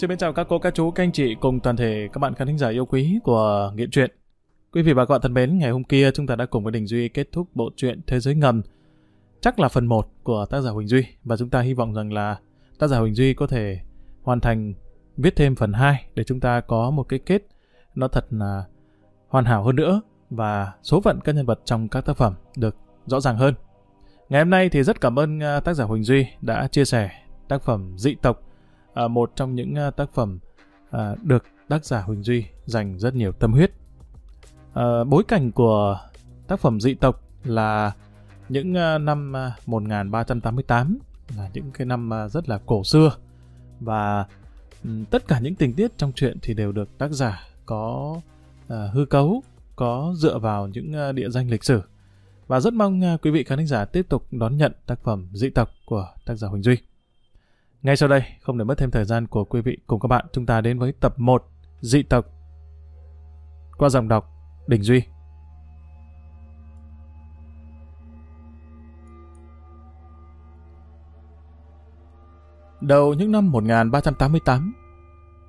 Xin mến chào các cô, các chú, các anh chị cùng toàn thể các bạn khán thính giả yêu quý của Nghiện Truyện. Quý vị và các bạn thân mến, ngày hôm kia chúng ta đã cùng với Đình Duy kết thúc bộ truyện Thế giới ngầm. Chắc là phần 1 của tác giả Huỳnh Duy và chúng ta hy vọng rằng là tác giả Huỳnh Duy có thể hoàn thành viết thêm phần 2 để chúng ta có một cái kết nó thật là hoàn hảo hơn nữa và số phận các nhân vật trong các tác phẩm được rõ ràng hơn. Ngày hôm nay thì rất cảm ơn à, tác giả Huỳnh Duy đã chia sẻ tác phẩm Dị tộc, à, một trong những à, tác phẩm à, được tác giả Huỳnh Duy dành rất nhiều tâm huyết. À, bối cảnh của tác phẩm Dị tộc là những à, năm à, 1388 là những cái năm à, rất là cổ xưa và ừ, tất cả những tình tiết trong truyện thì đều được tác giả có à, hư cấu, có dựa vào những à, địa danh lịch sử và rất mong à, quý vị khán giả tiếp tục đón nhận tác phẩm dị tộc của tác giả Huỳnh Duy. Ngay sau đây, không để mất thêm thời gian của quý vị cùng các bạn, chúng ta đến với tập 1 dị tộc qua dòng đọc Đình Duy. Đầu những năm 1388,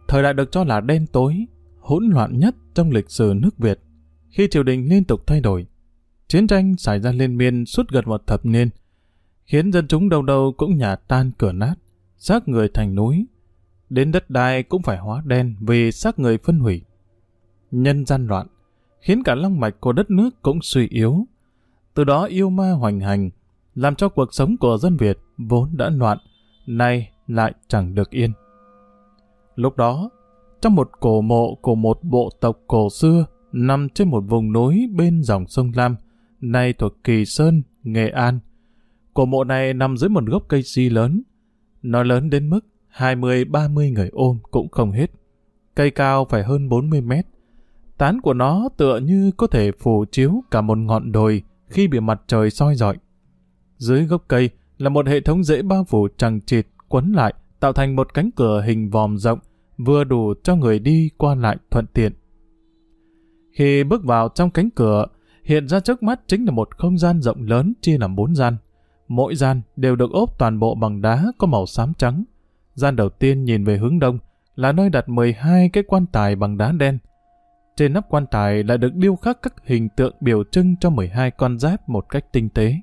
thời đại được cho là đen tối, hỗn loạn nhất trong lịch sử nước Việt, khi triều đình liên tục thay đổi. Chiến tranh xảy ra liên miên suốt gần một thập niên, khiến dân chúng đầu đầu cũng nhà tan cửa nát, xác người thành núi. Đến đất đai cũng phải hóa đen vì xác người phân hủy. Nhân gian loạn, khiến cả long mạch của đất nước cũng suy yếu. Từ đó yêu ma hoành hành, làm cho cuộc sống của dân Việt vốn đã loạn, nay lại chẳng được yên. Lúc đó, trong một cổ mộ của một bộ tộc cổ xưa nằm trên một vùng núi bên dòng sông Lam, nay thuộc Kỳ Sơn, Nghệ An. Cổ mộ này nằm dưới một gốc cây si lớn. Nó lớn đến mức 20-30 người ôm cũng không hết. Cây cao phải hơn 40 mét. Tán của nó tựa như có thể phủ chiếu cả một ngọn đồi khi bị mặt trời soi rọi. Dưới gốc cây là một hệ thống rễ bao phủ chằng chịt quấn lại tạo thành một cánh cửa hình vòm rộng vừa đủ cho người đi qua lại thuận tiện. Khi bước vào trong cánh cửa, hiện ra trước mắt chính là một không gian rộng lớn chia làm bốn gian. Mỗi gian đều được ốp toàn bộ bằng đá có màu xám trắng. Gian đầu tiên nhìn về hướng đông là nơi đặt 12 cái quan tài bằng đá đen. Trên nắp quan tài lại được điêu khắc các hình tượng biểu trưng cho 12 con giáp một cách tinh tế.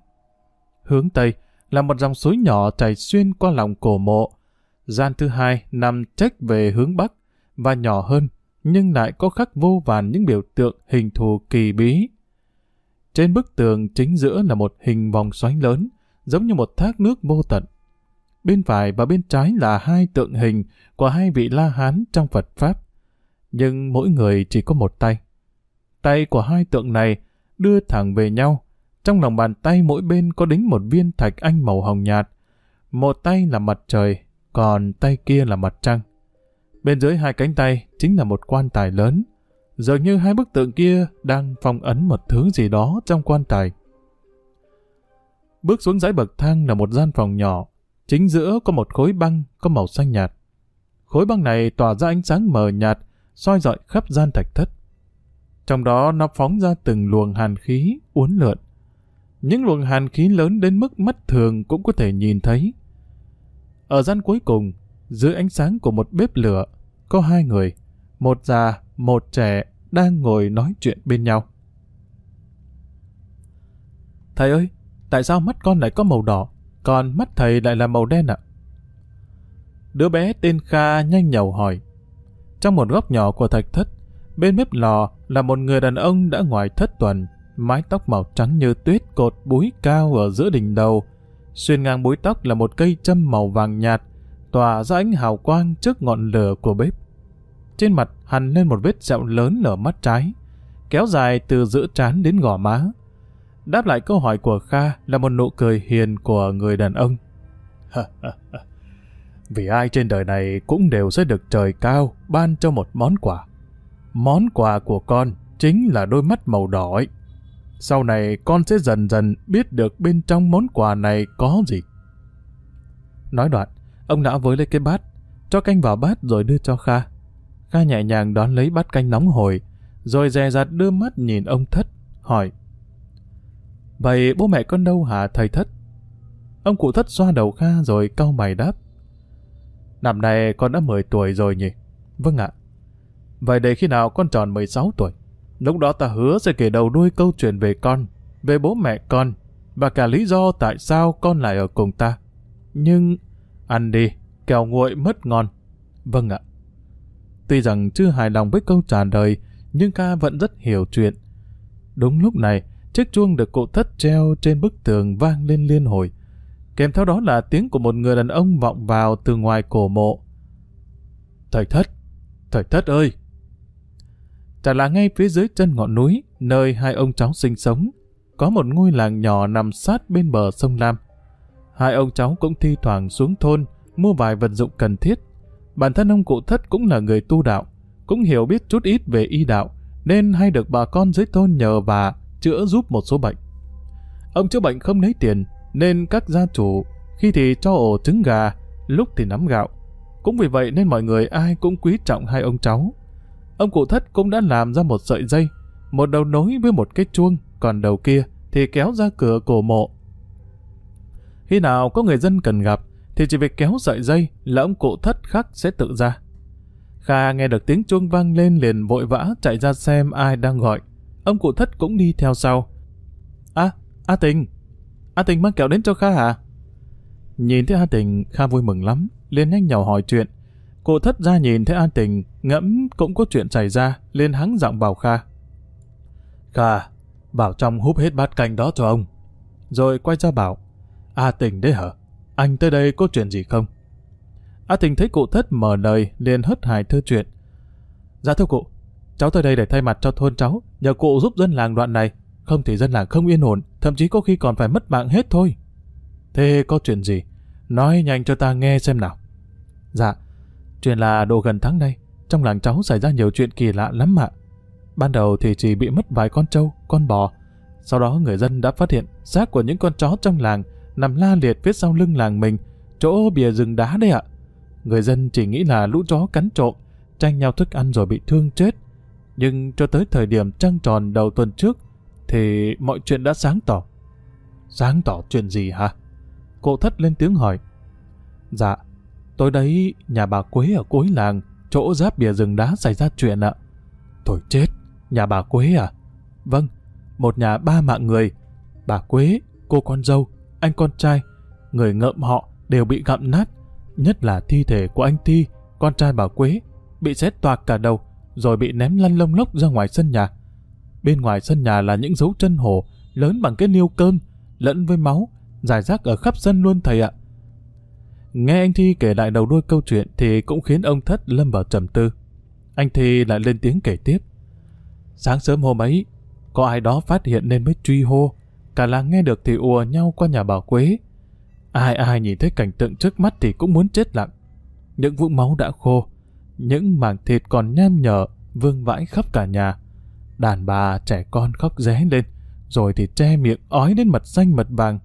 Hướng tây là một dòng suối nhỏ chảy xuyên qua lòng cổ mộ. Gian thứ hai nằm trách về hướng bắc và nhỏ hơn nhưng lại có khắc vô vàn những biểu tượng hình thù kỳ bí. Trên bức tường chính giữa là một hình vòng xoáy lớn, giống như một thác nước vô tận. Bên phải và bên trái là hai tượng hình của hai vị La Hán trong Phật Pháp. Nhưng mỗi người chỉ có một tay. Tay của hai tượng này đưa thẳng về nhau. Trong lòng bàn tay mỗi bên có đính một viên thạch anh màu hồng nhạt. Một tay là mặt trời, còn tay kia là mặt trăng. Bên dưới hai cánh tay chính là một quan tài lớn. Dường như hai bức tượng kia đang phong ấn một thứ gì đó trong quan tài. Bước xuống dãy bậc thang là một gian phòng nhỏ. Chính giữa có một khối băng có màu xanh nhạt. Khối băng này tỏa ra ánh sáng mờ nhạt, soi dọi khắp gian thạch thất. Trong đó nó phóng ra từng luồng hàn khí uốn lượn. Những luồng hàn khí lớn đến mức mắt thường cũng có thể nhìn thấy. Ở gian cuối cùng, dưới ánh sáng của một bếp lửa, có hai người, một già, một trẻ, đang ngồi nói chuyện bên nhau. Thầy ơi, tại sao mắt con lại có màu đỏ, còn mắt thầy lại là màu đen ạ? Đứa bé tên Kha nhanh nhầu hỏi. Trong một góc nhỏ của thạch thất, bên bếp lò là một người đàn ông đã ngoài thất tuần, mái tóc màu trắng như tuyết cột búi cao ở giữa đỉnh đầu. Xuyên ngang búi tóc là một cây châm màu vàng nhạt, tỏa ra ánh hào quang trước ngọn lửa của bếp. Trên mặt hằn lên một vết sẹo lớn ở mắt trái, kéo dài từ giữa trán đến gò má. Đáp lại câu hỏi của Kha là một nụ cười hiền của người đàn ông. Vì ai trên đời này cũng đều sẽ được trời cao ban cho một món quà. Món quà của con chính là đôi mắt màu đỏ ấy. Sau này con sẽ dần dần biết được bên trong món quà này có gì. Nói đoạn, ông đã với lấy cái bát, cho canh vào bát rồi đưa cho Kha. Kha nhẹ nhàng đón lấy bát canh nóng hổi, rồi dè dặt đưa mắt nhìn ông thất, hỏi. Vậy bố mẹ con đâu hả thầy thất? Ông cụ thất xoa đầu Kha rồi cau mày đáp. Năm nay con đã 10 tuổi rồi nhỉ? Vâng ạ. Vậy để khi nào con tròn 16 tuổi? Lúc đó ta hứa sẽ kể đầu đuôi câu chuyện về con, về bố mẹ con, và cả lý do tại sao con lại ở cùng ta. Nhưng, ăn đi, kẹo nguội mất ngon. Vâng ạ. Tuy rằng chưa hài lòng với câu trả lời, nhưng ca vẫn rất hiểu chuyện. Đúng lúc này, chiếc chuông được cụ thất treo trên bức tường vang lên liên hồi. Kèm theo đó là tiếng của một người đàn ông vọng vào từ ngoài cổ mộ. Thầy thất! Thầy thất ơi! Chả là ngay phía dưới chân ngọn núi, nơi hai ông cháu sinh sống, có một ngôi làng nhỏ nằm sát bên bờ sông Lam. Hai ông cháu cũng thi thoảng xuống thôn, mua vài vật dụng cần thiết. Bản thân ông cụ thất cũng là người tu đạo, cũng hiểu biết chút ít về y đạo, nên hay được bà con dưới thôn nhờ và chữa giúp một số bệnh. Ông chữa bệnh không lấy tiền, nên các gia chủ khi thì cho ổ trứng gà, lúc thì nắm gạo. Cũng vì vậy nên mọi người ai cũng quý trọng hai ông cháu. Ông cụ thất cũng đã làm ra một sợi dây, một đầu nối với một cái chuông, còn đầu kia thì kéo ra cửa cổ mộ. Khi nào có người dân cần gặp, thì chỉ việc kéo sợi dây là ông cụ thất khắc sẽ tự ra. Kha nghe được tiếng chuông vang lên liền vội vã chạy ra xem ai đang gọi. Ông cụ thất cũng đi theo sau. À, A Tình, A Tình mang kẹo đến cho Kha hả? Nhìn thấy A Tình, Kha vui mừng lắm, liền nhanh nhỏ hỏi chuyện. Cụ thất ra nhìn thấy A Tình, ngẫm cũng có chuyện xảy ra, liền hắng giọng bảo Kha. Kha, bảo trong húp hết bát canh đó cho ông. Rồi quay ra bảo, A Tình đấy hả? Anh tới đây có chuyện gì không? A Tình thấy cụ thất mở lời, liền hất hài thơ chuyện. Dạ thưa cụ, cháu tới đây để thay mặt cho thôn cháu, nhờ cụ giúp dân làng đoạn này. Không thì dân làng không yên ổn, thậm chí có khi còn phải mất mạng hết thôi. Thế có chuyện gì? Nói nhanh cho ta nghe xem nào. Dạ, chuyện là độ gần tháng nay, trong làng cháu xảy ra nhiều chuyện kỳ lạ lắm ạ. Ban đầu thì chỉ bị mất vài con trâu, con bò. Sau đó người dân đã phát hiện xác của những con chó trong làng nằm la liệt phía sau lưng làng mình, chỗ bìa rừng đá đấy ạ. Người dân chỉ nghĩ là lũ chó cắn trộm, tranh nhau thức ăn rồi bị thương chết. Nhưng cho tới thời điểm trăng tròn đầu tuần trước, thì mọi chuyện đã sáng tỏ. Sáng tỏ chuyện gì hả? Cô thất lên tiếng hỏi. Dạ, tối đấy nhà bà Quế ở cuối làng, chỗ giáp bìa rừng đá xảy ra chuyện ạ. Thôi chết, nhà bà Quế à? Vâng, một nhà ba mạng người. Bà Quế, cô con dâu, anh con trai, người ngợm họ đều bị gặm nát, nhất là thi thể của anh Thi, con trai bà Quế, bị xét toạc cả đầu, rồi bị ném lăn lông lốc ra ngoài sân nhà. Bên ngoài sân nhà là những dấu chân hổ lớn bằng cái niêu cơm, lẫn với máu, dài rác ở khắp sân luôn thầy ạ. Nghe anh Thi kể lại đầu đuôi câu chuyện thì cũng khiến ông Thất lâm vào trầm tư. Anh Thi lại lên tiếng kể tiếp. Sáng sớm hôm ấy, có ai đó phát hiện nên mới truy hô. Cả làng nghe được thì ùa nhau qua nhà bà Quế. Ai ai nhìn thấy cảnh tượng trước mắt thì cũng muốn chết lặng. Những vũng máu đã khô, những mảng thịt còn nham nhở vương vãi khắp cả nhà. Đàn bà trẻ con khóc ré lên, rồi thì che miệng ói đến mật xanh mật vàng.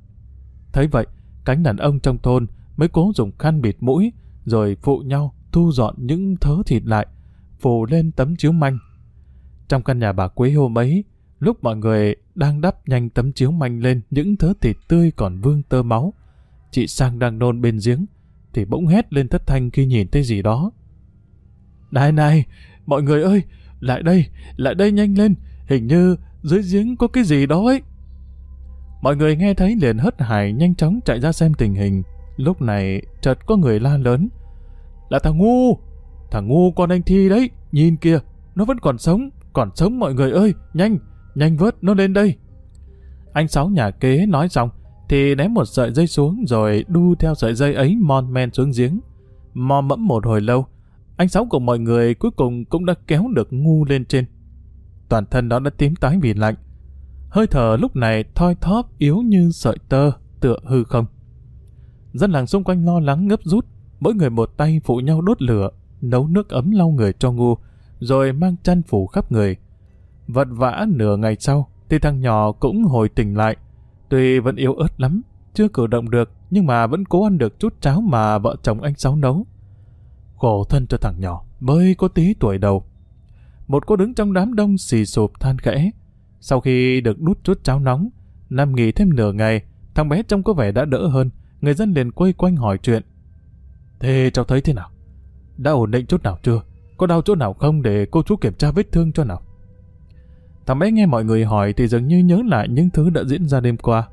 Thấy vậy, cánh đàn ông trong thôn mới cố dùng khăn bịt mũi, rồi phụ nhau thu dọn những thớ thịt lại, phủ lên tấm chiếu manh. Trong căn nhà bà Quế hôm ấy, lúc mọi người đang đắp nhanh tấm chiếu manh lên những thớ thịt tươi còn vương tơ máu, chị Sang đang nôn bên giếng, thì bỗng hét lên thất thanh khi nhìn thấy gì đó. Này này, mọi người ơi, lại đây, lại đây nhanh lên, hình như dưới giếng có cái gì đó ấy. Mọi người nghe thấy liền hất hải nhanh chóng chạy ra xem tình hình. Lúc này chợt có người la lớn. Là thằng ngu, thằng ngu con anh Thi đấy, nhìn kìa, nó vẫn còn sống, còn sống mọi người ơi, nhanh, nhanh vớt nó lên đây. Anh Sáu nhà kế nói xong, thì ném một sợi dây xuống rồi đu theo sợi dây ấy mon men xuống giếng. Mò mẫm một hồi lâu, anh Sáu cùng mọi người cuối cùng cũng đã kéo được ngu lên trên. Toàn thân đó đã tím tái vì lạnh. Hơi thở lúc này thoi thóp yếu như sợi tơ, tựa hư không. Dân làng xung quanh lo lắng ngấp rút, mỗi người một tay phụ nhau đốt lửa, nấu nước ấm lau người cho ngu, rồi mang chăn phủ khắp người. Vật vã nửa ngày sau, thì thằng nhỏ cũng hồi tỉnh lại. Tuy vẫn yếu ớt lắm, chưa cử động được, nhưng mà vẫn cố ăn được chút cháo mà vợ chồng anh Sáu nấu. Khổ thân cho thằng nhỏ, mới có tí tuổi đầu. Một cô đứng trong đám đông xì sụp than khẽ. Sau khi được đút chút cháo nóng, nằm nghỉ thêm nửa ngày, thằng bé trông có vẻ đã đỡ hơn, người dân liền quây quanh hỏi chuyện. Thế cháu thấy thế nào? Đã ổn định chút nào chưa? Có đau chỗ nào không để cô chú kiểm tra vết thương cho nào? Thằng bé nghe mọi người hỏi thì dường như nhớ lại những thứ đã diễn ra đêm qua.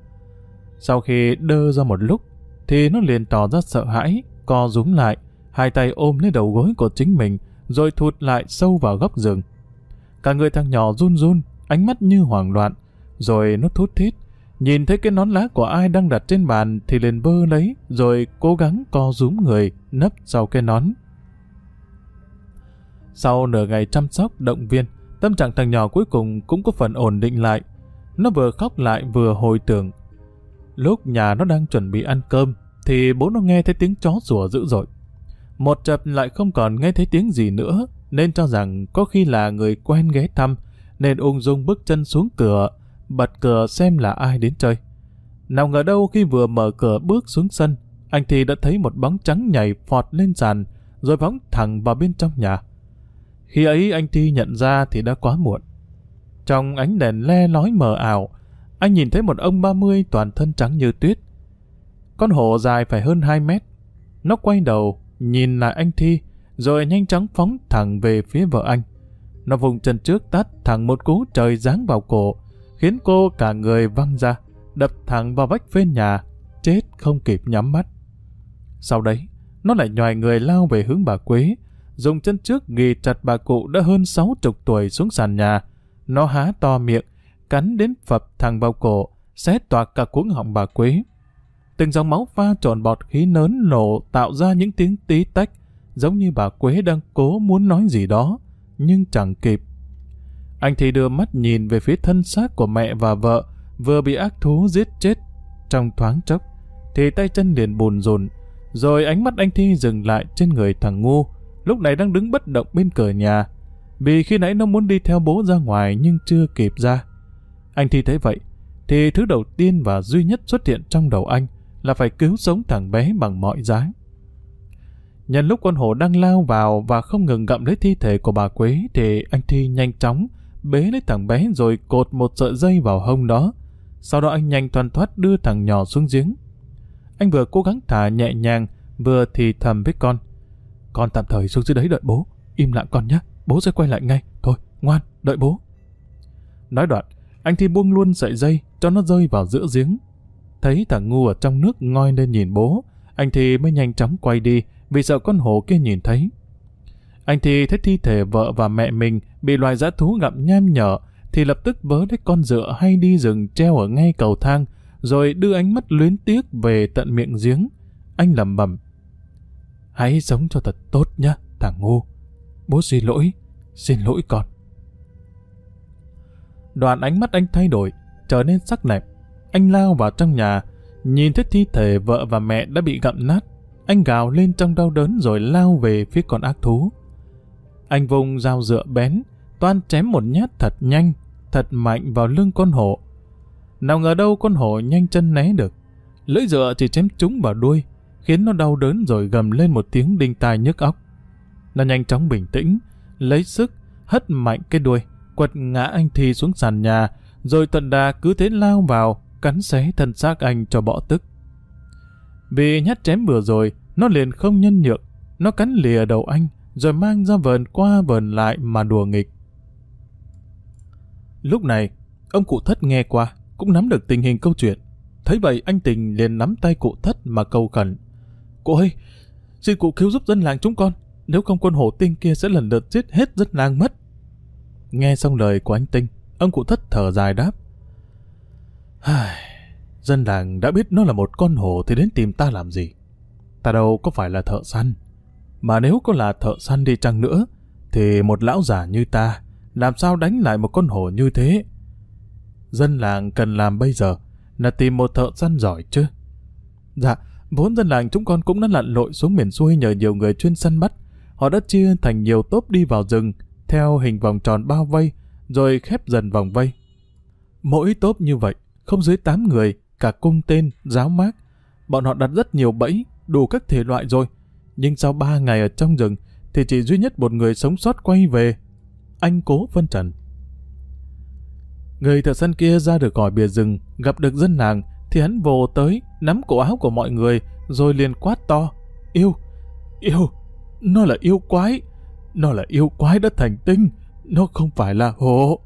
Sau khi đơ ra một lúc, thì nó liền tỏ ra sợ hãi, co rúm lại, hai tay ôm lấy đầu gối của chính mình, rồi thụt lại sâu vào góc giường. Cả người thằng nhỏ run run, ánh mắt như hoảng loạn, rồi nó thút thít, nhìn thấy cái nón lá của ai đang đặt trên bàn thì liền bơ lấy, rồi cố gắng co rúm người, nấp sau cái nón. Sau nửa ngày chăm sóc, động viên, tâm trạng thằng nhỏ cuối cùng cũng có phần ổn định lại. Nó vừa khóc lại vừa hồi tưởng. Lúc nhà nó đang chuẩn bị ăn cơm, thì bố nó nghe thấy tiếng chó sủa dữ dội. Một chập lại không còn nghe thấy tiếng gì nữa, nên cho rằng có khi là người quen ghé thăm, nên ung dung bước chân xuống cửa, bật cửa xem là ai đến chơi. Nào ngờ đâu khi vừa mở cửa bước xuống sân, anh thì đã thấy một bóng trắng nhảy phọt lên sàn, rồi phóng thẳng vào bên trong nhà. Khi ấy anh Thi nhận ra thì đã quá muộn. Trong ánh đèn le lói mờ ảo, anh nhìn thấy một ông 30 toàn thân trắng như tuyết. Con hổ dài phải hơn 2 mét. Nó quay đầu, nhìn lại anh Thi, rồi nhanh chóng phóng thẳng về phía vợ anh. Nó vùng chân trước tát thẳng một cú trời giáng vào cổ, khiến cô cả người văng ra, đập thẳng vào vách phên nhà, chết không kịp nhắm mắt. Sau đấy, nó lại nhòi người lao về hướng bà Quế, dùng chân trước ghi chặt bà cụ đã hơn sáu chục tuổi xuống sàn nhà. Nó há to miệng, cắn đến phập thẳng vào cổ, xé toạc cả cuống họng bà Quế. Từng dòng máu pha trộn bọt khí lớn nổ tạo ra những tiếng tí tách, giống như bà Quế đang cố muốn nói gì đó, nhưng chẳng kịp. Anh thì đưa mắt nhìn về phía thân xác của mẹ và vợ, vừa bị ác thú giết chết. Trong thoáng chốc, thì tay chân liền bùn rùn, rồi ánh mắt anh Thi dừng lại trên người thằng ngu, lúc này đang đứng bất động bên cửa nhà. Vì khi nãy nó muốn đi theo bố ra ngoài nhưng chưa kịp ra. Anh Thi thấy vậy, thì thứ đầu tiên và duy nhất xuất hiện trong đầu anh là phải cứu sống thằng bé bằng mọi giá. Nhân lúc con hổ đang lao vào và không ngừng gặm lấy thi thể của bà Quế thì anh Thi nhanh chóng bế lấy thằng bé rồi cột một sợi dây vào hông đó. Sau đó anh nhanh toàn thoát đưa thằng nhỏ xuống giếng. Anh vừa cố gắng thả nhẹ nhàng, vừa thì thầm với con. Con tạm thời xuống dưới đấy đợi bố. Im lặng con nhé, bố sẽ quay lại ngay. Thôi, ngoan, đợi bố. Nói đoạn, anh Thi buông luôn sợi dây cho nó rơi vào giữa giếng. Thấy thằng ngu ở trong nước ngoi lên nhìn bố, anh Thi mới nhanh chóng quay đi vì sợ con hổ kia nhìn thấy. Anh Thi thấy thi thể vợ và mẹ mình bị loài dã thú gặm nham nhở thì lập tức vớ lấy con dựa hay đi rừng treo ở ngay cầu thang rồi đưa ánh mắt luyến tiếc về tận miệng giếng. Anh lầm bầm. Hãy sống cho thật tốt nhá, thằng ngu. Bố xin lỗi, xin lỗi con. Đoạn ánh mắt anh thay đổi, trở nên sắc lẹp. Anh lao vào trong nhà, nhìn thấy thi thể vợ và mẹ đã bị gặm nát. Anh gào lên trong đau đớn rồi lao về phía con ác thú. Anh vùng dao dựa bén, toan chém một nhát thật nhanh, thật mạnh vào lưng con hổ. Nào ngờ đâu con hổ nhanh chân né được. Lưỡi dựa chỉ chém trúng vào đuôi, khiến nó đau đớn rồi gầm lên một tiếng đinh tai nhức óc. Nó nhanh chóng bình tĩnh, lấy sức, hất mạnh cái đuôi, quật ngã anh Thi xuống sàn nhà, rồi tuần đà cứ thế lao vào, cắn xé thân xác anh cho bỏ tức. Vì nhát chém vừa rồi, nó liền không nhân nhượng, nó cắn lìa đầu anh, rồi mang ra vờn qua vờn lại mà đùa nghịch. Lúc này, ông cụ thất nghe qua, cũng nắm được tình hình câu chuyện. Thấy vậy anh Tình liền nắm tay cụ thất mà cầu khẩn. Cụ ơi, xin cụ cứu giúp dân làng chúng con, nếu không quân hổ tinh kia sẽ lần lượt giết hết dân làng mất. Nghe xong lời của anh Tinh, ông cụ thất thở dài đáp. Dân làng đã biết nó là một con hổ thì đến tìm ta làm gì? Ta đâu có phải là thợ săn. Mà nếu có là thợ săn đi chăng nữa, thì một lão già như ta làm sao đánh lại một con hổ như thế? Dân làng cần làm bây giờ là tìm một thợ săn giỏi chứ. Dạ, vốn dân làng chúng con cũng đã lặn lội xuống miền xuôi nhờ nhiều người chuyên săn bắt. Họ đã chia thành nhiều tốp đi vào rừng, theo hình vòng tròn bao vây, rồi khép dần vòng vây. Mỗi tốp như vậy, không dưới 8 người, cả cung tên, giáo mát. Bọn họ đặt rất nhiều bẫy, đủ các thể loại rồi. Nhưng sau 3 ngày ở trong rừng, thì chỉ duy nhất một người sống sót quay về. Anh cố phân trần. Người thợ săn kia ra được khỏi bìa rừng, gặp được dân làng, thì hắn vồ tới, nắm cổ áo của mọi người, rồi liền quát to. Yêu, Yêu, nó là yêu quái, nó là yêu quái đất thành tinh, nó không phải là hổ.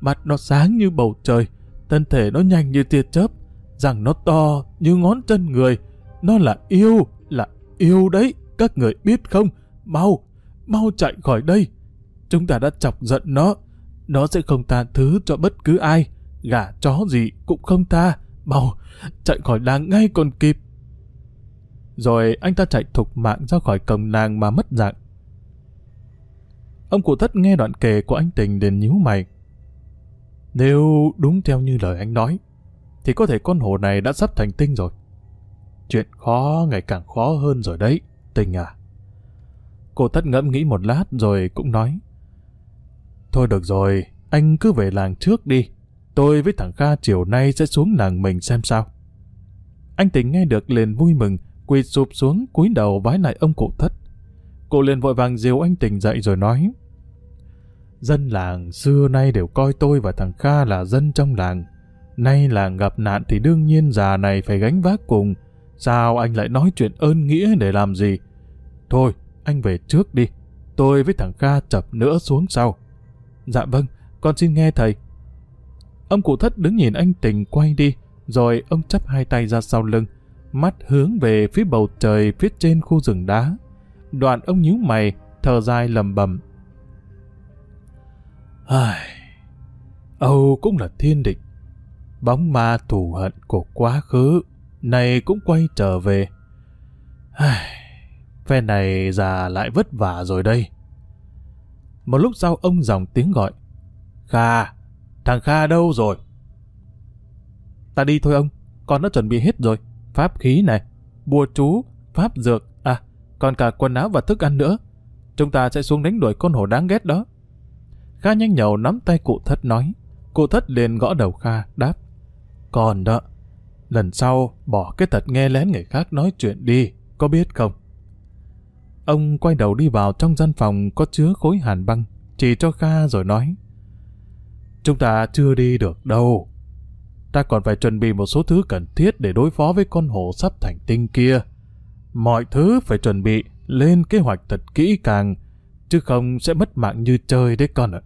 Mặt nó sáng như bầu trời, thân thể nó nhanh như tia chớp, rằng nó to như ngón chân người. Nó là yêu, là yêu đấy, các người biết không? Mau, mau chạy khỏi đây. Chúng ta đã chọc giận nó, nó sẽ không tha thứ cho bất cứ ai. Gà chó gì cũng không tha. Mau, chạy khỏi làng ngay còn kịp. Rồi anh ta chạy thục mạng ra khỏi cổng làng mà mất dạng. Ông cụ thất nghe đoạn kể của anh Tình liền nhíu mày. Nếu đúng theo như lời anh nói, thì có thể con hổ này đã sắp thành tinh rồi. Chuyện khó ngày càng khó hơn rồi đấy, Tình à. Cô thất ngẫm nghĩ một lát rồi cũng nói. Thôi được rồi, anh cứ về làng trước đi. Tôi với thằng Kha chiều nay sẽ xuống làng mình xem sao. Anh Tình nghe được liền vui mừng, quỳ sụp xuống cúi đầu vái lại ông cụ thất. Cô liền vội vàng dìu anh Tình dậy rồi nói. Dân làng xưa nay đều coi tôi và thằng Kha là dân trong làng. Nay làng gặp nạn thì đương nhiên già này phải gánh vác cùng. Sao anh lại nói chuyện ơn nghĩa để làm gì? Thôi, anh về trước đi. Tôi với thằng Kha chập nữa xuống sau. Dạ vâng, con xin nghe thầy. Ông cụ thất đứng nhìn anh tình quay đi, rồi ông chắp hai tay ra sau lưng, mắt hướng về phía bầu trời phía trên khu rừng đá. Đoạn ông nhíu mày, thở dài lầm bầm. Ai... Âu cũng là thiên địch. Bóng ma thù hận của quá khứ, này cũng quay trở về. Ai... Phe này già lại vất vả rồi đây. Một lúc sau ông dòng tiếng gọi. Kha, thằng Kha đâu rồi? Ta đi thôi ông, con đã chuẩn bị hết rồi. Pháp khí này, bùa chú, pháp dược, à, còn cả quần áo và thức ăn nữa. Chúng ta sẽ xuống đánh đuổi con hổ đáng ghét đó. Kha nhanh nhầu nắm tay cụ thất nói. Cụ thất liền gõ đầu Kha, đáp. Còn đó, lần sau bỏ cái tật nghe lén người khác nói chuyện đi, có biết không? Ông quay đầu đi vào trong gian phòng có chứa khối hàn băng, chỉ cho Kha rồi nói. Chúng ta chưa đi được đâu. Ta còn phải chuẩn bị một số thứ cần thiết để đối phó với con hổ sắp thành tinh kia. Mọi thứ phải chuẩn bị lên kế hoạch thật kỹ càng, chứ không sẽ mất mạng như chơi đấy con ạ.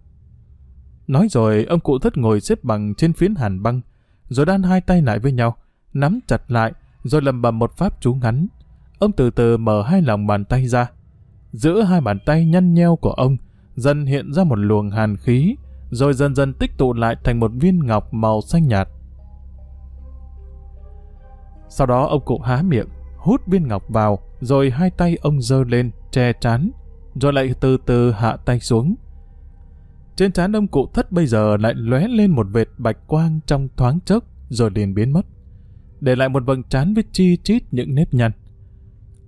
Nói rồi, ông cụ thất ngồi xếp bằng trên phiến hàn băng, rồi đan hai tay lại với nhau, nắm chặt lại, rồi lầm bầm một pháp chú ngắn. Ông từ từ mở hai lòng bàn tay ra. Giữa hai bàn tay nhăn nheo của ông, dần hiện ra một luồng hàn khí, rồi dần dần tích tụ lại thành một viên ngọc màu xanh nhạt. Sau đó ông cụ há miệng, hút viên ngọc vào, rồi hai tay ông giơ lên, che chán, rồi lại từ từ hạ tay xuống. Trên trán ông cụ thất bây giờ lại lóe lên một vệt bạch quang trong thoáng chốc, rồi liền biến mất. Để lại một vầng trán với chi chít những nếp nhăn.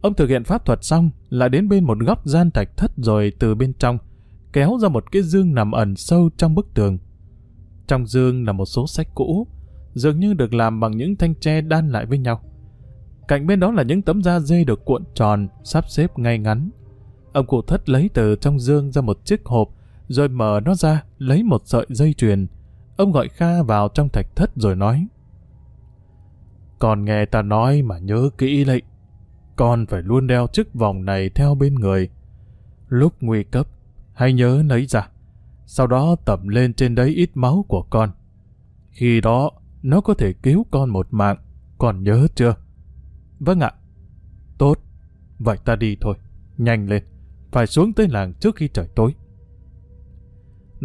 Ông thực hiện pháp thuật xong, lại đến bên một góc gian thạch thất rồi từ bên trong, kéo ra một cái dương nằm ẩn sâu trong bức tường. Trong dương là một số sách cũ, dường như được làm bằng những thanh tre đan lại với nhau. Cạnh bên đó là những tấm da dê được cuộn tròn, sắp xếp ngay ngắn. Ông cụ thất lấy từ trong dương ra một chiếc hộp, rồi mở nó ra, lấy một sợi dây chuyền. Ông gọi Kha vào trong thạch thất rồi nói. Còn nghe ta nói mà nhớ kỹ lệnh. Con phải luôn đeo chiếc vòng này theo bên người. Lúc nguy cấp, hãy nhớ lấy ra. Sau đó tẩm lên trên đấy ít máu của con. Khi đó, nó có thể cứu con một mạng. Con nhớ chưa? Vâng ạ. Tốt. Vậy ta đi thôi. Nhanh lên. Phải xuống tới làng trước khi trời tối.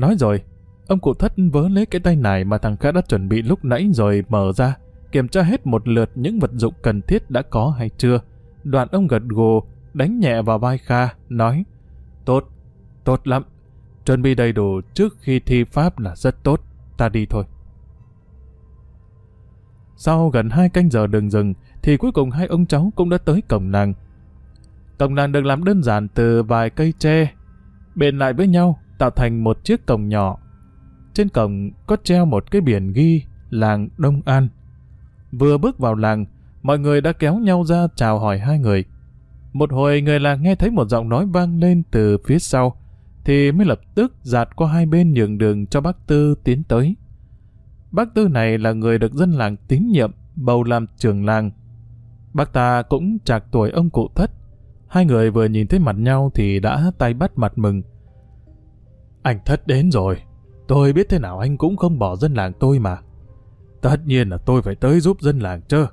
Nói rồi, ông cụ thất vớ lấy cái tay này mà thằng khá đã chuẩn bị lúc nãy rồi mở ra, kiểm tra hết một lượt những vật dụng cần thiết đã có hay chưa. Đoạn ông gật gù, đánh nhẹ vào vai Kha, nói Tốt, tốt lắm. Chuẩn bị đầy đủ trước khi thi pháp là rất tốt. Ta đi thôi. Sau gần hai canh giờ đường rừng, thì cuối cùng hai ông cháu cũng đã tới cổng làng. Cổng làng được làm đơn giản từ vài cây tre, bền lại với nhau, tạo thành một chiếc cổng nhỏ. Trên cổng có treo một cái biển ghi làng Đông An. Vừa bước vào làng, mọi người đã kéo nhau ra chào hỏi hai người. Một hồi người làng nghe thấy một giọng nói vang lên từ phía sau, thì mới lập tức dạt qua hai bên nhường đường cho bác Tư tiến tới. Bác Tư này là người được dân làng tín nhiệm, bầu làm trưởng làng. Bác ta cũng chạc tuổi ông cụ thất. Hai người vừa nhìn thấy mặt nhau thì đã tay bắt mặt mừng. Anh thất đến rồi. Tôi biết thế nào anh cũng không bỏ dân làng tôi mà. Tất nhiên là tôi phải tới giúp dân làng chứ.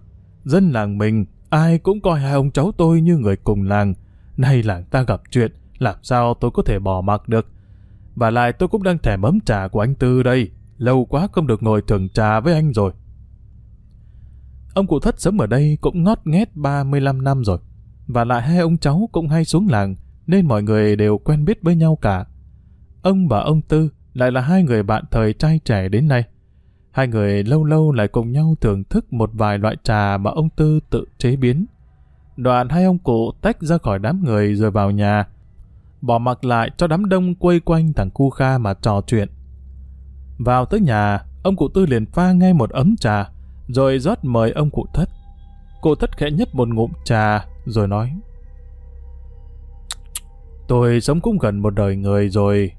Dân làng mình, ai cũng coi hai ông cháu tôi như người cùng làng. Nay làng ta gặp chuyện, làm sao tôi có thể bỏ mặc được. Và lại tôi cũng đang thèm ấm trà của anh Tư đây. Lâu quá không được ngồi thưởng trà với anh rồi. Ông cụ thất sống ở đây cũng ngót nghét 35 năm rồi. Và lại hai ông cháu cũng hay xuống làng, nên mọi người đều quen biết với nhau cả. Ông và ông Tư lại là hai người bạn thời trai trẻ đến nay. Hai người lâu lâu lại cùng nhau thưởng thức một vài loại trà mà ông Tư tự chế biến. Đoạn hai ông cụ tách ra khỏi đám người rồi vào nhà, bỏ mặc lại cho đám đông quây quanh thằng Cu Kha mà trò chuyện. Vào tới nhà, ông cụ Tư liền pha ngay một ấm trà, rồi rót mời ông cụ thất. Cụ thất khẽ nhấp một ngụm trà, rồi nói. Tôi sống cũng gần một đời người rồi,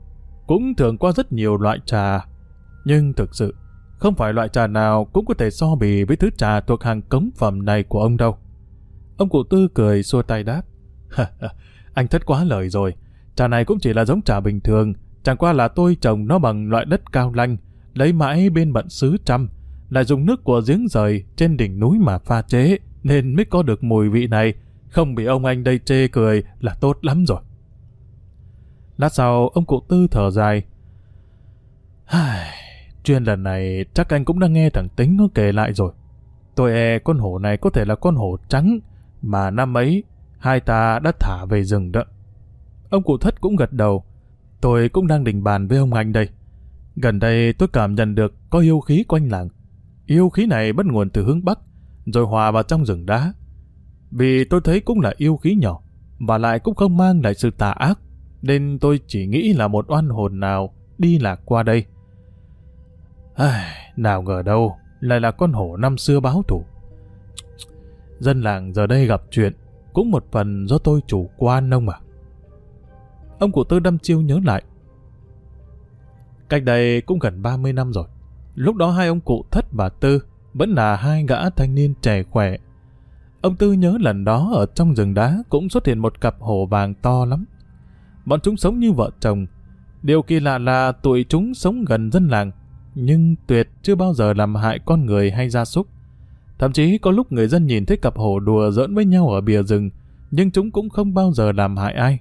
cũng thường qua rất nhiều loại trà. Nhưng thực sự, không phải loại trà nào cũng có thể so bì với thứ trà thuộc hàng cống phẩm này của ông đâu. Ông cụ Tư cười xua tay đáp. anh thất quá lời rồi. Trà này cũng chỉ là giống trà bình thường, chẳng qua là tôi trồng nó bằng loại đất cao lanh, lấy mãi bên bận xứ trăm, lại dùng nước của giếng rời trên đỉnh núi mà pha chế, nên mới có được mùi vị này, không bị ông anh đây chê cười là tốt lắm rồi. Lát sau, ông cụ tư thở dài. Chuyên lần này chắc anh cũng đã nghe thằng Tính nó kể lại rồi. Tôi e con hổ này có thể là con hổ trắng mà năm ấy hai ta đã thả về rừng đó. Ông cụ thất cũng gật đầu. Tôi cũng đang định bàn với ông anh đây. Gần đây tôi cảm nhận được có yêu khí quanh làng. Yêu khí này bắt nguồn từ hướng Bắc, rồi hòa vào trong rừng đá. Vì tôi thấy cũng là yêu khí nhỏ, và lại cũng không mang lại sự tà ác, nên tôi chỉ nghĩ là một oan hồn nào đi lạc qua đây. Ai, nào ngờ đâu, lại là con hổ năm xưa báo thủ. Dân làng giờ đây gặp chuyện, cũng một phần do tôi chủ quan ông mà. Ông cụ tư đâm chiêu nhớ lại. Cách đây cũng gần 30 năm rồi. Lúc đó hai ông cụ thất và tư vẫn là hai gã thanh niên trẻ khỏe. Ông Tư nhớ lần đó ở trong rừng đá cũng xuất hiện một cặp hổ vàng to lắm. Bọn chúng sống như vợ chồng. Điều kỳ lạ là tụi chúng sống gần dân làng, nhưng tuyệt chưa bao giờ làm hại con người hay gia súc. Thậm chí có lúc người dân nhìn thấy cặp hổ đùa giỡn với nhau ở bìa rừng, nhưng chúng cũng không bao giờ làm hại ai.